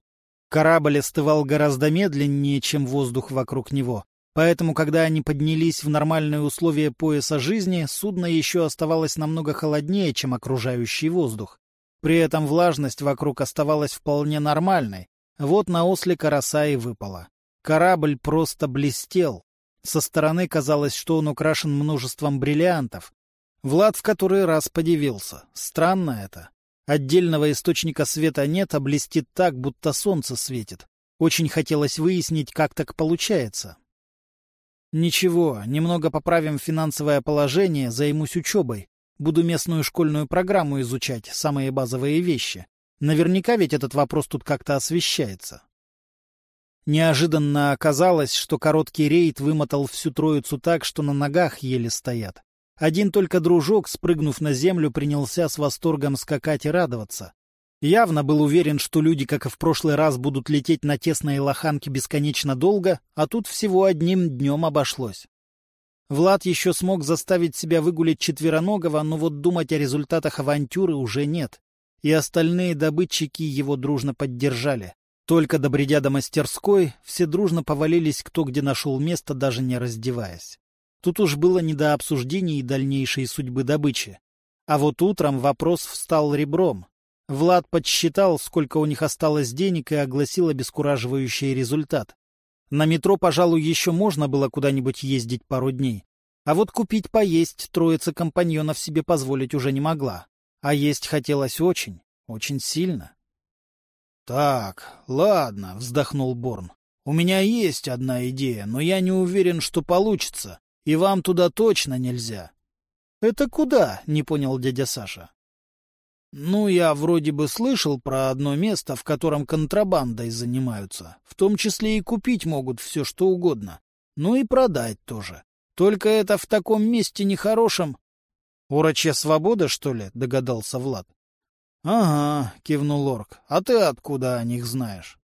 Корабль остывал гораздо медленнее, чем воздух вокруг него, поэтому, когда они поднялись в нормальные условия пояса жизни, судно еще оставалось намного холоднее, чем окружающий воздух. При этом влажность вокруг оставалась вполне нормальной. Вот на ослика роса и выпала. Корабль просто блестел. Со стороны казалось, что он украшен множеством бриллиантов. Влад в который раз подивился. Странно это. Отдельного источника света нет, а блестит так, будто солнце светит. Очень хотелось выяснить, как так получается. Ничего, немного поправим финансовое положение, займусь учебой. Буду местную школьную программу изучать, самые базовые вещи. Наверняка ведь этот вопрос тут как-то освещается. Неожиданно оказалось, что короткий рейд вымотал всю троицу так, что на ногах еле стоят. Один только дружок, спрыгнув на землю, принялся с восторгом скакать и радоваться. Явно был уверен, что люди, как и в прошлый раз, будут лететь на тесные лоханки бесконечно долго, а тут всего одним днем обошлось. Влад еще смог заставить себя выгулить четвероногого, но вот думать о результатах авантюры уже нет. И остальные добытчики его дружно поддержали. Только добредя до мастерской, все дружно повалились кто где нашел место, даже не раздеваясь. Тут уж было не до обсуждений дальнейшей судьбы добычи. А вот утром вопрос встал ребром. Влад подсчитал, сколько у них осталось денег, и огласил обескураживающий результат. На метро, пожалуй, еще можно было куда-нибудь ездить пару дней. А вот купить поесть троица компаньонов себе позволить уже не могла. А есть хотелось очень, очень сильно. — Так, ладно, — вздохнул Борн. — У меня есть одна идея, но я не уверен, что получится, и вам туда точно нельзя. — Это куда? — не понял дядя Саша. Ну, я вроде бы слышал про одно место, в котором контрабандой занимаются. В том числе и купить могут все, что угодно. Ну и продать тоже. Только это в таком месте нехорошем. — Урочья свобода, что ли? — догадался Влад. — Ага, — кивнул Орк. — А ты откуда о них знаешь?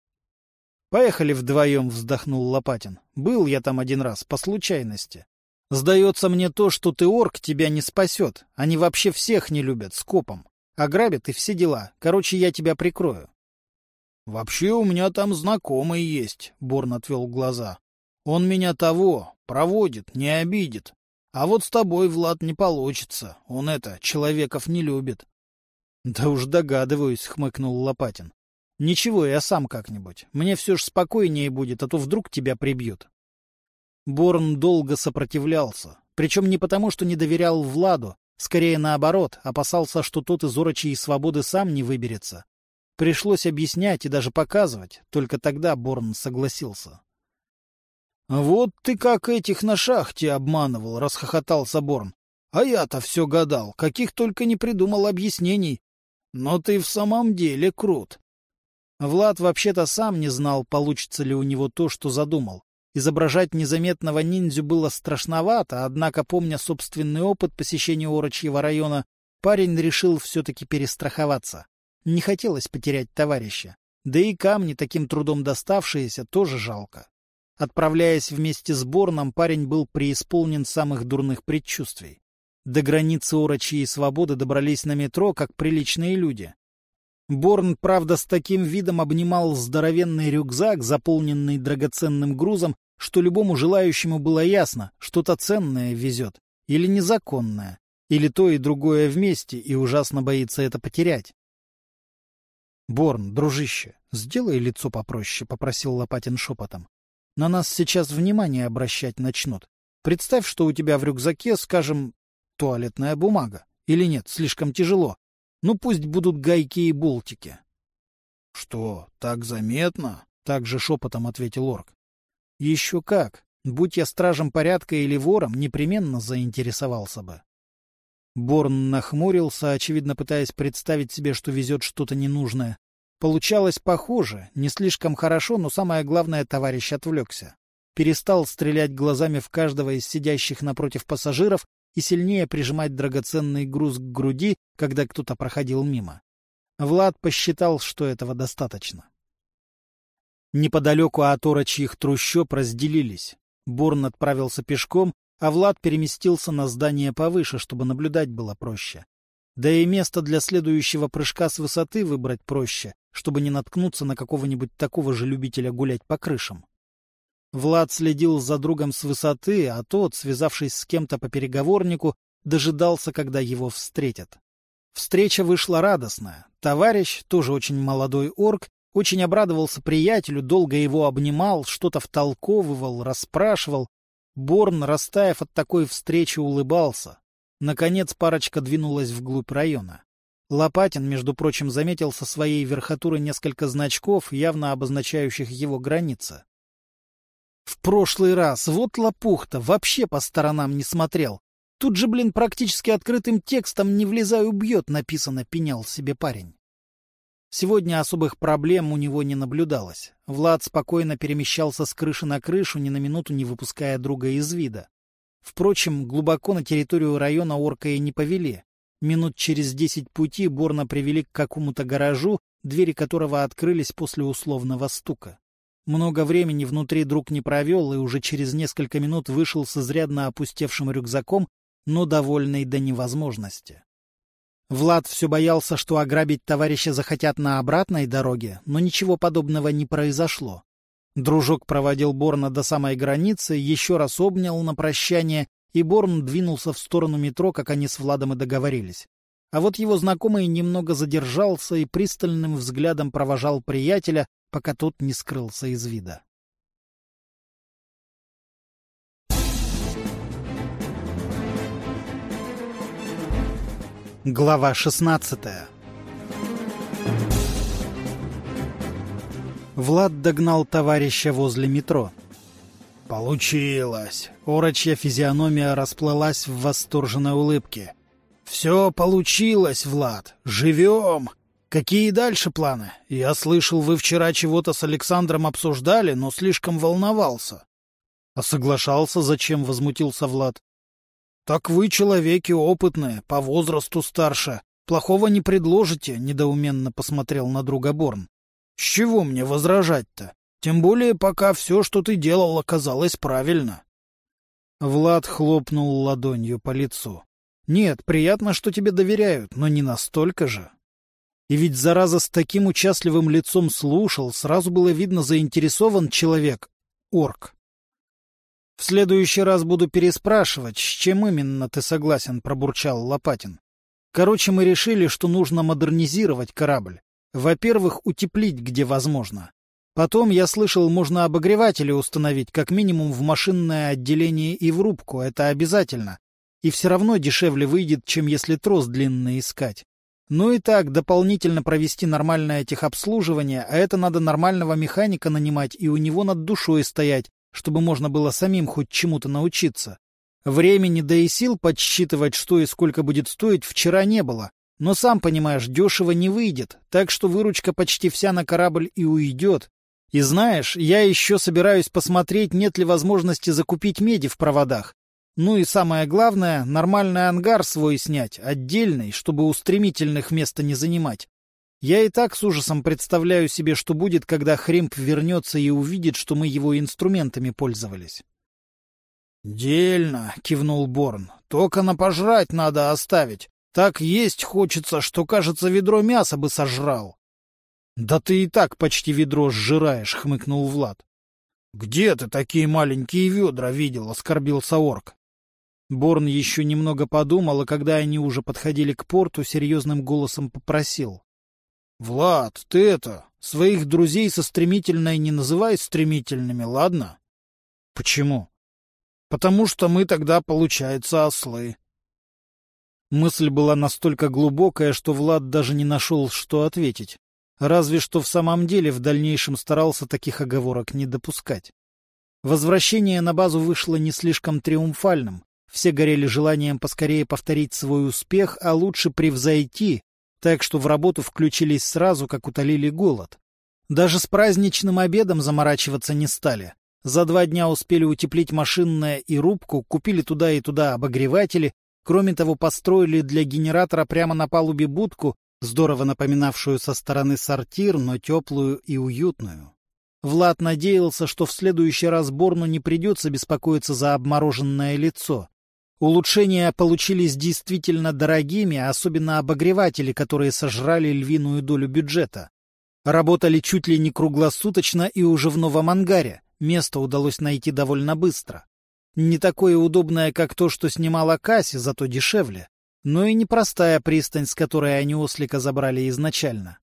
— Поехали вдвоем, — вздохнул Лопатин. — Был я там один раз, по случайности. Сдается мне то, что ты орк, тебя не спасет. Они вообще всех не любят, скопом. Ограбят и все дела. Короче, я тебя прикрою. — Вообще у меня там знакомый есть, — Борн отвел глаза. — Он меня того, проводит, не обидит. А вот с тобой, Влад, не получится. Он это, человеков не любит. — Да уж догадываюсь, — хмыкнул Лопатин. — Ничего, я сам как-нибудь. Мне все ж спокойнее будет, а то вдруг тебя прибьют. Борн долго сопротивлялся. Причем не потому, что не доверял Владу, скорее наоборот, опасался, что тот из урочьей свободы сам не выберется. Пришлось объяснять и даже показывать, только тогда Борн согласился. — Вот ты как этих на шахте обманывал, — расхохотался Борн. — А я-то все гадал, каких только не придумал объяснений. Но ты в самом деле крут. Влад вообще-то сам не знал, получится ли у него то, что задумал. Изображать незаметного ниндзю было страшновато, однако, помня собственный опыт посещения Орочьего района, парень решил все-таки перестраховаться. Не хотелось потерять товарища. Да и камни, таким трудом доставшиеся, тоже жалко. Отправляясь вместе с Борном, парень был преисполнен самых дурных предчувствий. До границы Орочьей свободы добрались на метро, как приличные люди. Борн, правда, с таким видом обнимал здоровенный рюкзак, заполненный драгоценным грузом, что любому желающему было ясно, что-то ценное везет, или незаконное, или то и другое вместе, и ужасно боится это потерять. «Борн, дружище, сделай лицо попроще», — попросил Лопатин шепотом. «На нас сейчас внимание обращать начнут. Представь, что у тебя в рюкзаке, скажем, туалетная бумага. Или нет, слишком тяжело. Ну, пусть будут гайки и болтики». «Что, так заметно?» — также шепотом ответил орк. «Еще как. Будь я стражем порядка или вором, непременно заинтересовался бы». Борн нахмурился, очевидно пытаясь представить себе, что везет что-то ненужное. Получалось похоже, не слишком хорошо, но самое главное, товарищ отвлекся. Перестал стрелять глазами в каждого из сидящих напротив пассажиров и сильнее прижимать драгоценный груз к груди, когда кто-то проходил мимо. Влад посчитал, что этого достаточно. Неподалеку от орочьих трущоб разделились. Борн отправился пешком, а Влад переместился на здание повыше, чтобы наблюдать было проще. Да и место для следующего прыжка с высоты выбрать проще, чтобы не наткнуться на какого-нибудь такого же любителя гулять по крышам. Влад следил за другом с высоты, а тот, связавшись с кем-то по переговорнику, дожидался, когда его встретят. Встреча вышла радостная. Товарищ, тоже очень молодой орк, очень обрадовался приятелю, долго его обнимал, что-то втолковывал, расспрашивал, Борн, растаяв от такой встречи, улыбался. Наконец парочка двинулась вглубь района. Лопатин, между прочим, заметил со своей верхотуры несколько значков, явно обозначающих его границы. В прошлый раз, вот лопух-то, вообще по сторонам не смотрел. Тут же, блин, практически открытым текстом «не влезай, убьет» написано, пенял себе парень. Сегодня особых проблем у него не наблюдалось. Влад спокойно перемещался с крыши на крышу, ни на минуту не выпуская друга из вида. Впрочем, глубоко на территорию района орка и не повели. Минут через десять пути Борна привели к какому-то гаражу, двери которого открылись после условного стука. Много времени внутри друг не провел и уже через несколько минут вышел с изрядно опустевшим рюкзаком, но довольный до невозможности. Влад все боялся, что ограбить товарища захотят на обратной дороге, но ничего подобного не произошло. Дружок проводил Борна до самой границы, еще раз обнял на прощание, и Борн двинулся в сторону метро, как они с Владом и договорились. А вот его знакомый немного задержался и пристальным взглядом провожал приятеля, пока тот не скрылся из вида. Глава 16 Влад догнал товарища возле метро. «Получилось!» Орочья физиономия расплылась в восторженной улыбке. «Все получилось, Влад! Живем! Какие дальше планы? Я слышал, вы вчера чего-то с Александром обсуждали, но слишком волновался». «А соглашался, зачем?» — возмутился Влад. — Так вы человеки опытные, по возрасту старше. Плохого не предложите, — недоуменно посмотрел на друга Борн. — С чего мне возражать-то? Тем более, пока все, что ты делал, оказалось правильно. Влад хлопнул ладонью по лицу. «Нет, приятно, что тебе доверяют, но не настолько же». И ведь, зараза, с таким участливым лицом слушал, сразу было видно заинтересован человек, орк. «В следующий раз буду переспрашивать, с чем именно ты согласен», — пробурчал Лопатин. «Короче, мы решили, что нужно модернизировать корабль. Во-первых, утеплить, где возможно. Потом, я слышал, можно обогреватели установить как минимум в машинное отделение и в рубку, это обязательно. И все равно дешевле выйдет, чем если трос длинный искать. Ну и так, дополнительно провести нормальное техобслуживание, а это надо нормального механика нанимать и у него над душой стоять, чтобы можно было самим хоть чему-то научиться. Времени да и сил подсчитывать, что и сколько будет стоить, вчера не было. Но сам понимаешь, дешево не выйдет, так что выручка почти вся на корабль и уйдет, и знаешь, я еще собираюсь посмотреть, нет ли возможности закупить меди в проводах. Ну и самое главное, нормальный ангар свой снять, отдельный, чтобы у стремительных места не занимать. Я и так с ужасом представляю себе, что будет, когда Хремп вернется и увидит, что мы его инструментами пользовались. — Дельно, — кивнул Борн. — Только на пожрать надо оставить. Так есть хочется, что, кажется, ведро мяса бы сожрал. — Да ты и так почти ведро сжираешь, — хмыкнул Влад. — Где ты такие маленькие ведра видел? — оскорбился орк. Борн еще немного подумал, и когда они уже подходили к порту, серьезным голосом попросил. — Влад, ты это, своих друзей со стремительной не называй стремительными, ладно? — Почему? — Потому что мы тогда, получается, ослы. Мысль была настолько глубокая, что Влад даже не нашел, что ответить. Разве что в самом деле в дальнейшем старался таких оговорок не допускать. Возвращение на базу вышло не слишком триумфальным. Все горели желанием поскорее повторить свой успех, а лучше превзойти, так что в работу включились сразу, как утолили голод. Даже с праздничным обедом заморачиваться не стали. За два дня успели утеплить машинное и рубку, купили туда и туда обогреватели, кроме того, построили для генератора прямо на палубе будку, здорово напоминавшую со стороны сортир, но теплую и уютную. Влад надеялся, что в следующий раз Борну не придется беспокоиться за обмороженное лицо. Улучшения получились действительно дорогими, особенно обогреватели, которые сожрали львиную долю бюджета. Работали чуть ли не круглосуточно и уже в новом ангаре. Место удалось найти довольно быстро. Не такое удобное, как то, что снимала Касси, зато дешевле но и непростая пристань, с которой они ослика забрали изначально.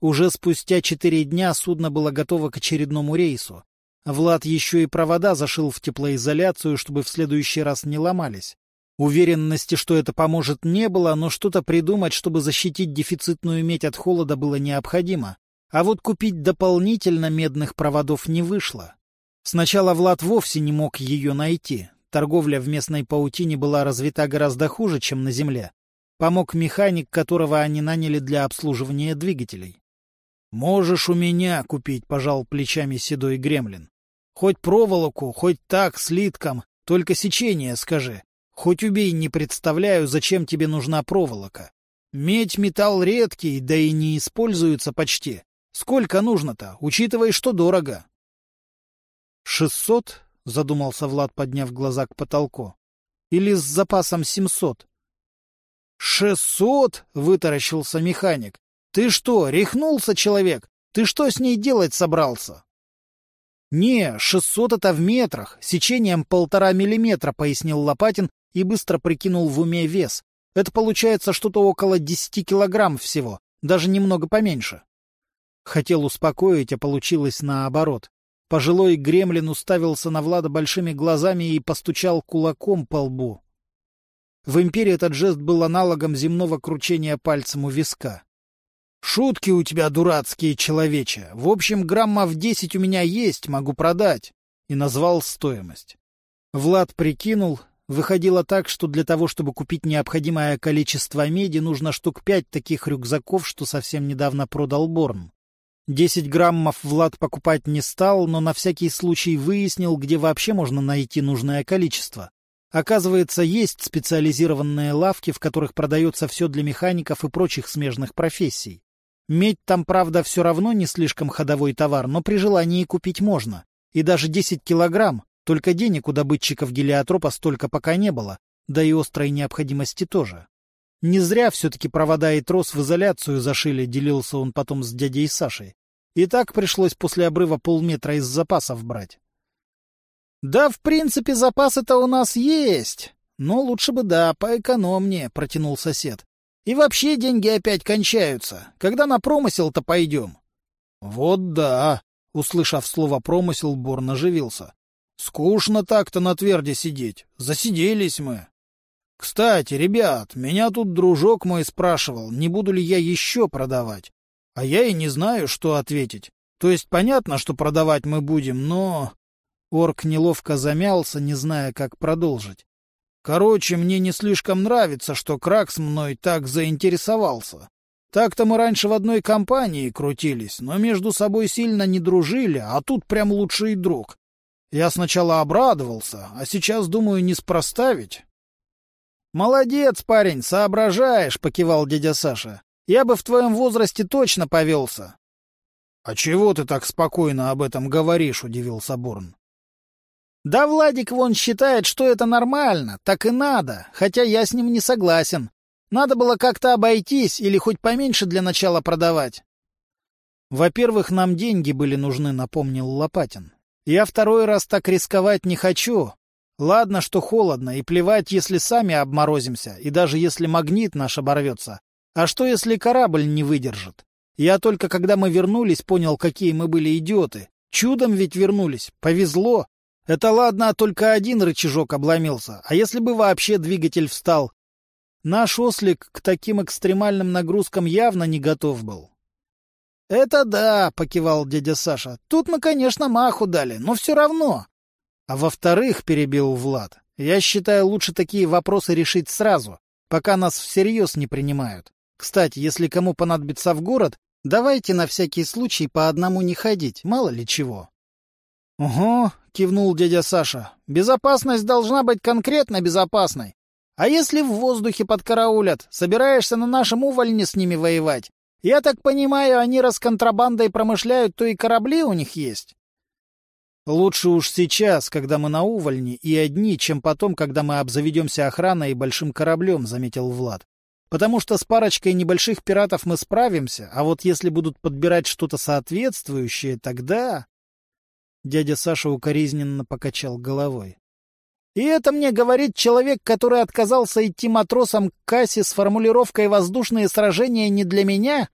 Уже спустя четыре дня судно было готово к очередному рейсу. Влад еще и провода зашил в теплоизоляцию, чтобы в следующий раз не ломались. Уверенности, что это поможет, не было, но что-то придумать, чтобы защитить дефицитную медь от холода, было необходимо. А вот купить дополнительно медных проводов не вышло. Сначала Влад вовсе не мог ее найти, Торговля в местной паутине была развита гораздо хуже, чем на Земле. Помог механик, которого они наняли для обслуживания двигателей. «Можешь у меня купить», — пожал плечами седой гремлин. «Хоть проволоку, хоть так, слитком, только сечение скажи. Хоть убей, не представляю, зачем тебе нужна проволока. Медь — металл редкий, да и не используется почти. Сколько нужно-то, учитывая, что дорого?» «Шестьсот?» — задумался Влад, подняв глаза к потолку. — Или с запасом семьсот? — Шестьсот? — вытаращился механик. — Ты что, рехнулся человек? Ты что с ней делать собрался? — Не, шестьсот — это в метрах, сечением полтора миллиметра, — пояснил Лопатин и быстро прикинул в уме вес. Это получается что-то около десяти килограмм всего, даже немного поменьше. Хотел успокоить, а получилось наоборот. Пожилой гремлин уставился на Влада большими глазами и постучал кулаком по лбу. В империи этот жест был аналогом земного кручения пальцем у виска. «Шутки у тебя дурацкие, человече. В общем, граммов десять у меня есть, могу продать». И назвал стоимость. Влад прикинул. Выходило так, что для того, чтобы купить необходимое количество меди, нужно штук пять таких рюкзаков, что совсем недавно продал Борн. Десять граммов Влад покупать не стал, но на всякий случай выяснил, где вообще можно найти нужное количество. Оказывается, есть специализированные лавки, в которых продается все для механиков и прочих смежных профессий. Медь там, правда, все равно не слишком ходовой товар, но при желании купить можно. И даже 10 килограмм. Только денег у добытчиков гелиотропа столько пока не было, да и острой необходимости тоже. Не зря все-таки провода и трос в изоляцию зашили, делился он потом с дядей Сашей. И так пришлось после обрыва полметра из запасов брать. «Да, в принципе, запасы-то у нас есть. Но лучше бы, да, поэкономнее», — протянул сосед. «И вообще деньги опять кончаются. Когда на промысел-то пойдем?» «Вот да», — услышав слово «промысел», Борн оживился. «Скучно так-то на тверде сидеть. Засиделись мы». Кстати, ребят, меня тут дружок мой спрашивал, не буду ли я еще продавать. А я и не знаю, что ответить. То есть понятно, что продавать мы будем, но... Орк неловко замялся, не зная, как продолжить. Короче, мне не слишком нравится, что Кракс мной так заинтересовался. Так-то мы раньше в одной компании крутились, но между собой сильно не дружили, а тут прям лучший друг. Я сначала обрадовался, а сейчас думаю, не спроставить. «Молодец, парень, соображаешь», — покивал дядя Саша. «Я бы в твоем возрасте точно повелся». «А чего ты так спокойно об этом говоришь?» — удивился Борн. «Да Владик вон считает, что это нормально, так и надо, хотя я с ним не согласен. Надо было как-то обойтись или хоть поменьше для начала продавать». «Во-первых, нам деньги были нужны», — напомнил Лопатин. «Я второй раз так рисковать не хочу, Ладно, что холодно, и плевать, если сами обморозимся, и даже если магнит наш оборвется. А что, если корабль не выдержит? Я только когда мы вернулись, понял, какие мы были идиоты. Чудом ведь вернулись. Повезло. Это ладно, только один рычажок обломился. А если бы вообще двигатель встал? Наш ослик к таким экстремальным нагрузкам явно не готов был. — Это да, — покивал дядя Саша. — Тут мы, конечно, маху дали, но все равно. А во-вторых, перебил Влад, я считаю, лучше такие вопросы решить сразу, пока нас всерьез не принимают. Кстати, если кому понадобится в город, давайте на всякий случай по одному не ходить, мало ли чего. — Угу, — кивнул дядя Саша, — безопасность должна быть конкретно безопасной. А если в воздухе подкараулят, собираешься на нашем увольне с ними воевать? Я так понимаю, они раз контрабандой промышляют, то и корабли у них есть. Лучше уж сейчас, когда мы на увольне и одни, чем потом, когда мы обзаведемся охраной и большим кораблем, — заметил Влад. Потому что с парочкой небольших пиратов мы справимся, а вот если будут подбирать что-то соответствующее, тогда... Дядя Саша укоризненно покачал головой. И это мне говорит человек, который отказался идти матросом к кассе с формулировкой «воздушные сражения не для меня»?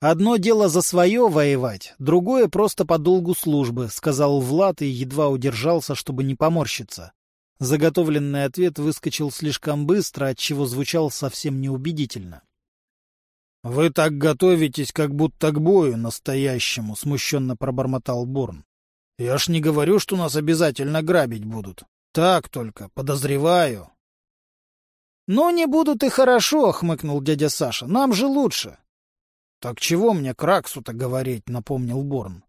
«Одно дело за свое воевать, другое просто по долгу службы», — сказал Влад и едва удержался, чтобы не поморщиться. Заготовленный ответ выскочил слишком быстро, отчего звучал совсем неубедительно. «Вы так готовитесь, как будто к бою настоящему», — смущенно пробормотал Борн. «Я ж не говорю, что нас обязательно грабить будут. Так только, подозреваю». «Ну, не будут и хорошо», — хмыкнул дядя Саша. «Нам же лучше». — Так чего мне Краксу-то говорить, — напомнил Борн.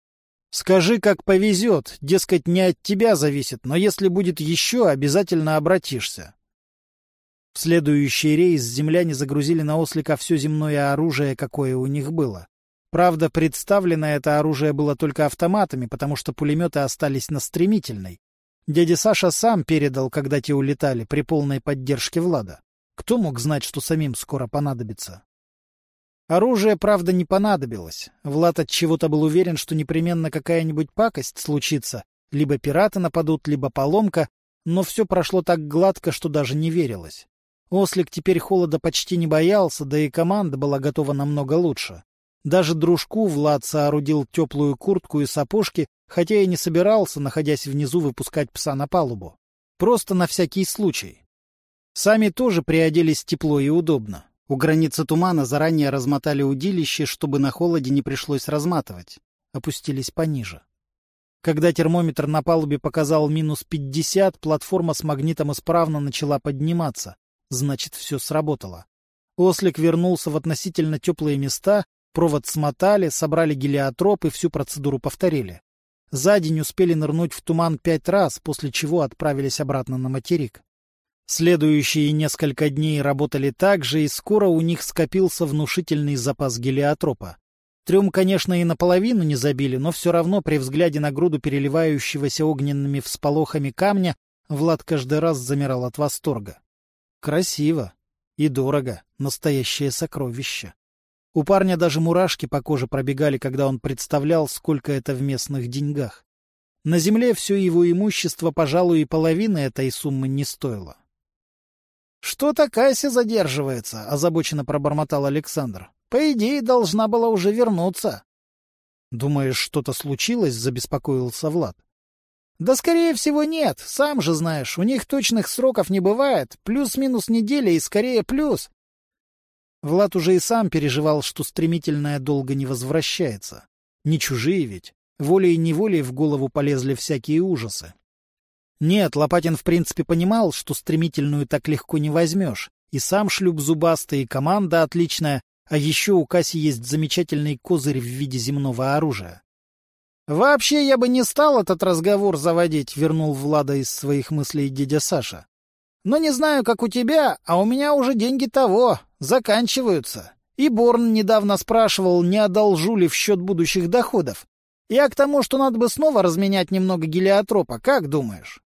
— Скажи, как повезет, дескать, не от тебя зависит, но если будет еще, обязательно обратишься. В следующий рейс земляне загрузили на ослика все земное оружие, какое у них было. Правда, представлено это оружие было только автоматами, потому что пулеметы остались на стремительной. Дядя Саша сам передал, когда те улетали, при полной поддержке Влада. Кто мог знать, что самим скоро понадобится? Оружие, правда, не понадобилось. Влад от чего-то был уверен, что непременно какая-нибудь пакость случится. Либо пираты нападут, либо поломка. Но все прошло так гладко, что даже не верилось. Ослик теперь холода почти не боялся, да и команда была готова намного лучше. Даже дружку Влад соорудил теплую куртку и сапожки, хотя и не собирался, находясь внизу, выпускать пса на палубу. Просто на всякий случай. Сами тоже приоделись тепло и удобно. У границы тумана заранее размотали удилище, чтобы на холоде не пришлось разматывать. Опустились пониже. Когда термометр на палубе показал минус пятьдесят, платформа с магнитом исправно начала подниматься. Значит, все сработало. Ослик вернулся в относительно теплые места, провод смотали, собрали гелиотроп и всю процедуру повторили. За день успели нырнуть в туман пять раз, после чего отправились обратно на материк. Следующие несколько дней работали так же, и скоро у них скопился внушительный запас гелиотропа. Трюм, конечно, и наполовину не забили, но все равно при взгляде на груду переливающегося огненными всполохами камня Влад каждый раз замирал от восторга. Красиво и дорого, настоящее сокровище. У парня даже мурашки по коже пробегали, когда он представлял, сколько это в местных деньгах. На земле все его имущество, пожалуй, и половины этой суммы не стоило. — Что-то Кася задерживается, — озабоченно пробормотал Александр. — По идее, должна была уже вернуться. — Думаешь, что-то случилось? — забеспокоился Влад. — Да, скорее всего, нет. Сам же знаешь, у них точных сроков не бывает. Плюс-минус неделя и скорее плюс. Влад уже и сам переживал, что стремительное долго не возвращается. Не чужие ведь. Волей-неволей в голову полезли всякие ужасы. Нет, Лопатин в принципе понимал, что стремительную так легко не возьмешь. И сам шлюп зубастый, и команда отличная, а еще у Касси есть замечательный козырь в виде земного оружия. «Вообще я бы не стал этот разговор заводить», — вернул Влада из своих мыслей дядя Саша. Но не знаю, как у тебя, а у меня уже деньги того, заканчиваются. И Борн недавно спрашивал, не одолжу ли в счет будущих доходов. Я к тому, что надо бы снова разменять немного гелиотропа, как думаешь?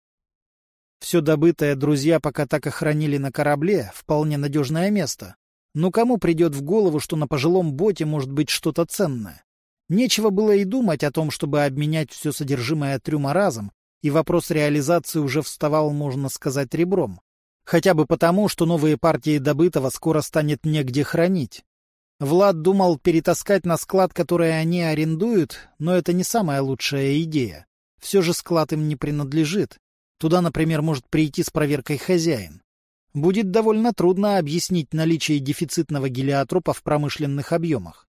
Все добытое друзья пока так и хранили на корабле, вполне надежное место. Но кому придет в голову, что на пожилом боте может быть что-то ценное? Нечего было и думать о том, чтобы обменять все содержимое трюма разом, и вопрос реализации уже вставал, можно сказать, ребром. Хотя бы потому, что новые партии добытого скоро станет негде хранить. Влад думал перетаскать на склад, который они арендуют, но это не самая лучшая идея. Все же склад им не принадлежит. Туда, например, может прийти с проверкой хозяин. Будет довольно трудно объяснить наличие дефицитного гелиотропа в промышленных объемах.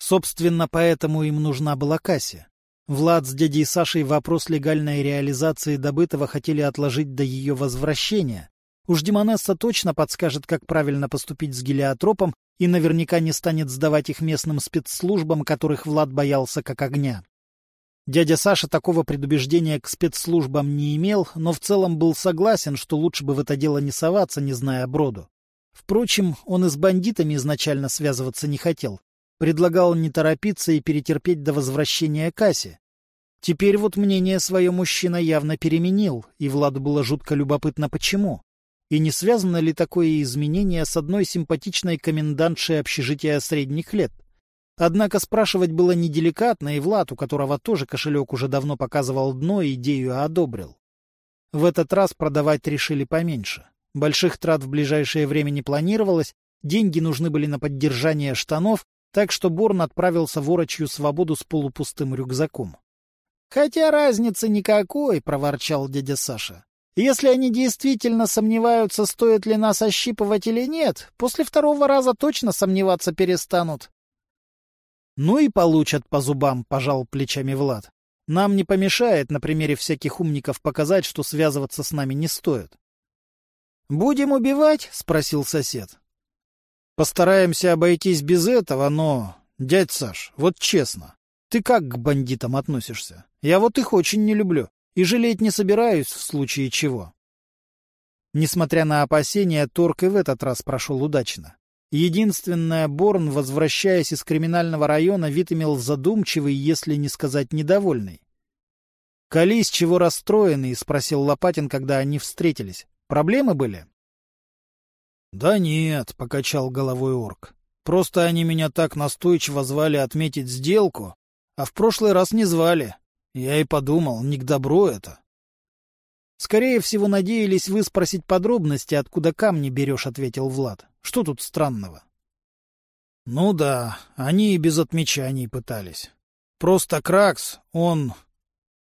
Собственно, поэтому им нужна была Касsia. Влад с дядей Сашей вопрос легальной реализации добытого хотели отложить до ее возвращения. Уж Демонесса точно подскажет, как правильно поступить с гелиотропом, и наверняка не станет сдавать их местным спецслужбам, которых Влад боялся как огня. Дядя Саша такого предубеждения к спецслужбам не имел, но в целом был согласен, что лучше бы в это дело не соваться, не зная броду. Впрочем, он и с бандитами изначально связываться не хотел, Предлагал не торопиться и перетерпеть до возвращения Касси. Теперь вот мнение свое мужчина явно переменил, и Владу было жутко любопытно почему. И не связано ли такое изменение с одной симпатичной комендантшей общежития средних лет? Однако спрашивать было неделикатно, и Влад, у которого тоже кошелек уже давно показывал дно, идею одобрил. В этот раз продавать решили поменьше. Больших трат в ближайшее время не планировалось, деньги нужны были на поддержание штанов, так что Борн отправился в орочью свободу с полупустым рюкзаком. — Хотя разницы никакой, — проворчал дядя Саша. — Если они действительно сомневаются, стоит ли нас ощипывать или нет, после второго раза точно сомневаться перестанут. — Ну и получат по зубам, — пожал плечами Влад. Нам не помешает на примере всяких умников показать, что связываться с нами не стоит. — Будем убивать? — спросил сосед. Постараемся обойтись без этого, но... Дядь Саш, вот честно, ты как к бандитам относишься? Я вот их очень не люблю и жалеть не собираюсь в случае чего. Несмотря на опасения, торг и в этот раз прошел удачно. Единственное, Борн, возвращаясь из криминального района, вид имел задумчивый, если не сказать недовольный. — Колись, чего расстроенный? — спросил Лопатин, когда они встретились. — Проблемы были? — Да нет, — покачал головой орк. — Просто они меня так настойчиво звали отметить сделку, а в прошлый раз не звали. Я и подумал, не к добру это. — Скорее всего, надеялись вы спросить подробности, откуда камни берешь, — ответил Влад. — Что тут странного? — Ну да, они и без отмечаний пытались. Просто Кракс, он...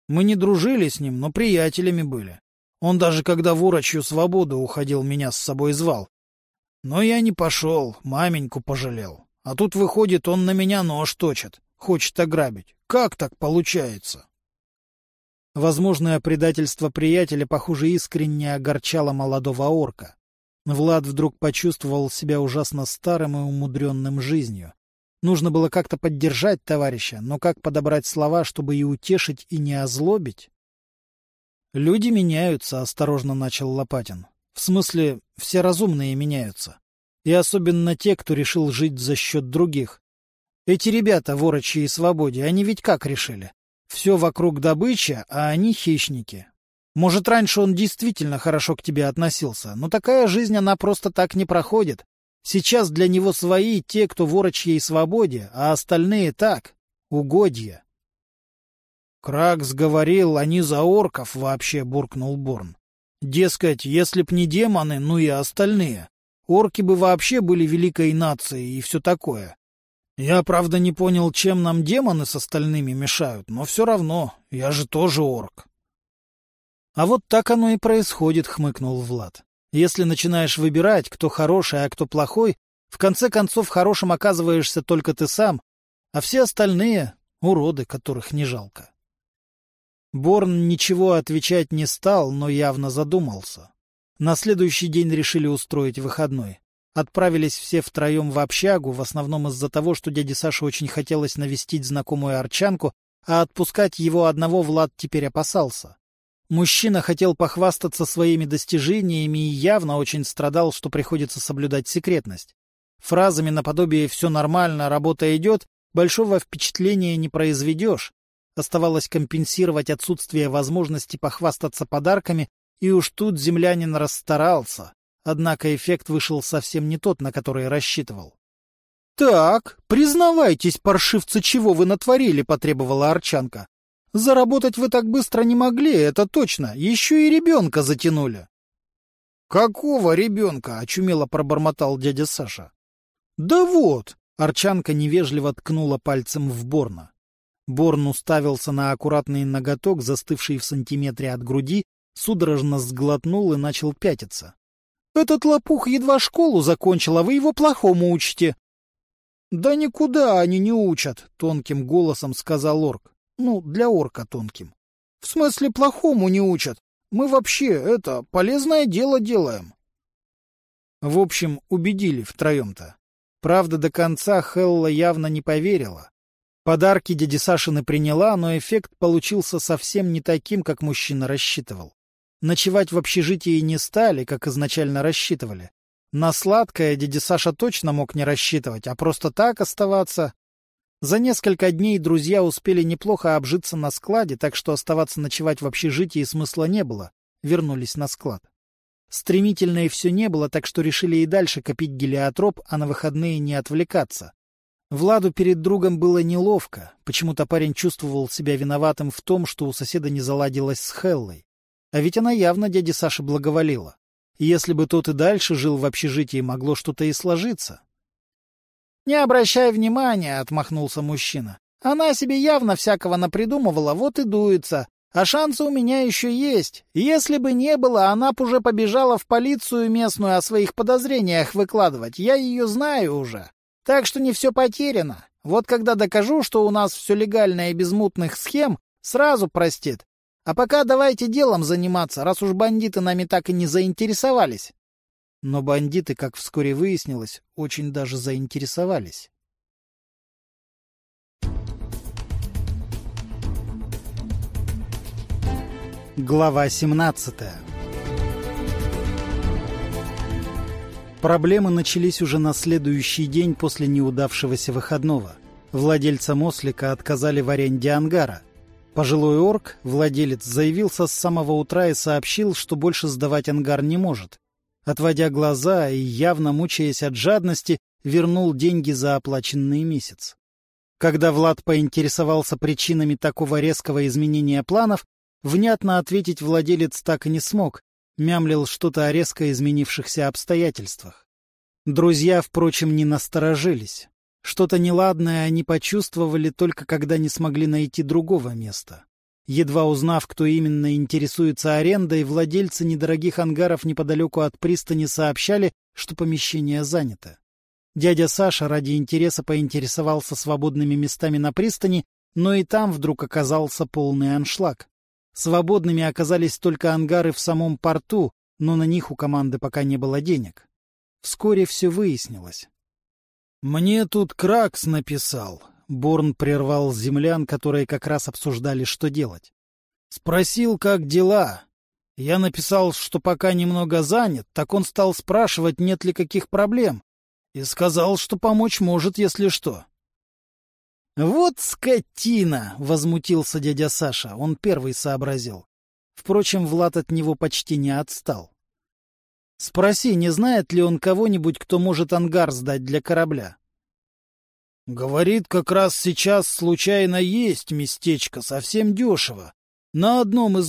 Мы не дружили с ним, но приятелями были. Он даже когда в урочью свободу уходил, меня с собой звал. Но я не пошел, маменьку пожалел. А тут, выходит, он на меня нож точит, хочет ограбить. Как так получается? Возможное предательство приятеля, похоже, искренне огорчало молодого орка. Влад вдруг почувствовал себя ужасно старым и умудренным жизнью. Нужно было как-то поддержать товарища, но как подобрать слова, чтобы и утешить, и не озлобить? «Люди меняются», — осторожно начал Лопатин. В смысле, все разумные меняются. И особенно те, кто решил жить за счет других. Эти ребята, ворочи и свободе, они ведь как решили? Все вокруг добыча, а они хищники. Может, раньше он действительно хорошо к тебе относился, но такая жизнь, она просто так не проходит. Сейчас для него свои те, кто ворочье и свободе, а остальные так, угодья. Кракс говорил, они за орков вообще, буркнул Борн. Дескать, если б не демоны, ну и остальные. Орки бы вообще были великой нацией и все такое. Я, правда, не понял, чем нам демоны с остальными мешают, но все равно, я же тоже орк. А вот так оно и происходит, хмыкнул Влад. Если начинаешь выбирать, кто хороший, а кто плохой, в конце концов хорошим оказываешься только ты сам, а все остальные — уроды, которых не жалко. Борн ничего отвечать не стал, но явно задумался. На следующий день решили устроить выходной. Отправились все втроем в общагу, в основном из-за того, что дяде Саше очень хотелось навестить знакомую арчанку, а отпускать его одного Влад теперь опасался. Мужчина хотел похвастаться своими достижениями и явно очень страдал, что приходится соблюдать секретность. Фразами наподобие «все нормально, работа идет» большого впечатления не произведешь, Оставалось компенсировать отсутствие возможности похвастаться подарками, и уж тут землянин расстарался. Однако эффект вышел совсем не тот, на который рассчитывал. — Так, признавайтесь, паршивцы, чего вы натворили, — потребовала Арчанка. — Заработать вы так быстро не могли, это точно, еще и ребенка затянули. — Какого ребенка? — очумело пробормотал дядя Саша. — Да вот! — Арчанка невежливо ткнула пальцем в Борна. Борн уставился на аккуратный ноготок, застывший в сантиметре от груди, судорожно сглотнул и начал пятиться. — Этот лопух едва школу закончил, а вы его плохому учите. — Да никуда они не учат, — тонким голосом сказал орк. Ну, для орка тонким. — В смысле плохому не учат? Мы вообще, это, полезное дело делаем. В общем, убедили втроем-то. Правда, до конца Хелла явно не поверила. Подарки дяди Сашины приняла, но эффект получился совсем не таким, как мужчина рассчитывал. Ночевать в общежитии не стали, как изначально рассчитывали. На сладкое дядя Саша точно мог не рассчитывать, а просто так оставаться. За несколько дней друзья успели неплохо обжиться на складе, так что оставаться ночевать в общежитии смысла не было. Вернулись на склад. Стремительно и все не было, так что решили и дальше копить гелиотроп, а на выходные не отвлекаться. Владу перед другом было неловко. Почему-то парень чувствовал себя виноватым в том, что у соседа не заладилось с Хеллой. А ведь она явно дяде Саше благоволила. Если бы тот и дальше жил в общежитии, могло что-то и сложиться. — Не обращай внимания, — отмахнулся мужчина. — Она себе явно всякого напридумывала, вот и дуется. А шансы у меня еще есть. Если бы не было, она б уже побежала в полицию местную о своих подозрениях выкладывать. Я ее знаю уже. Так что не все потеряно. Вот когда докажу, что у нас все легально и без мутных схем, сразу простит. А пока давайте делом заниматься, раз уж бандиты нами так и не заинтересовались. Но бандиты, как вскоре выяснилось, очень даже заинтересовались. Глава семнадцатая Проблемы начались уже на следующий день после неудавшегося выходного. Владельцам ослика отказали в аренде ангара. Пожилой орк, владелец, заявился с самого утра и сообщил, что больше сдавать ангар не может. Отводя глаза и явно мучаясь от жадности, вернул деньги за оплаченный месяц. Когда Влад поинтересовался причинами такого резкого изменения планов, внятно ответить владелец так и не смог, мямлил что-то о резко изменившихся обстоятельствах. Друзья, впрочем, не насторожились. Что-то неладное они почувствовали только когда не смогли найти другого места. Едва узнав, кто именно интересуется арендой, владельцы недорогих ангаров неподалеку от пристани сообщали, что помещение занято. Дядя Саша ради интереса поинтересовался свободными местами на пристани, но и там вдруг оказался полный аншлаг. Свободными оказались только ангары в самом порту, но на них у команды пока не было денег. Вскоре все выяснилось. «Мне тут Кракс написал», — Борн прервал землян, которые как раз обсуждали, что делать. «Спросил, как дела. Я написал, что пока немного занят, так он стал спрашивать, нет ли каких проблем, и сказал, что помочь может, если что». «Вот скотина!» — возмутился дядя Саша. Он первый сообразил. Впрочем, Влад от него почти не отстал. «Спроси, не знает ли он кого-нибудь, кто может ангар сдать для корабля?» «Говорит, как раз сейчас случайно есть местечко, совсем дешево. На одном из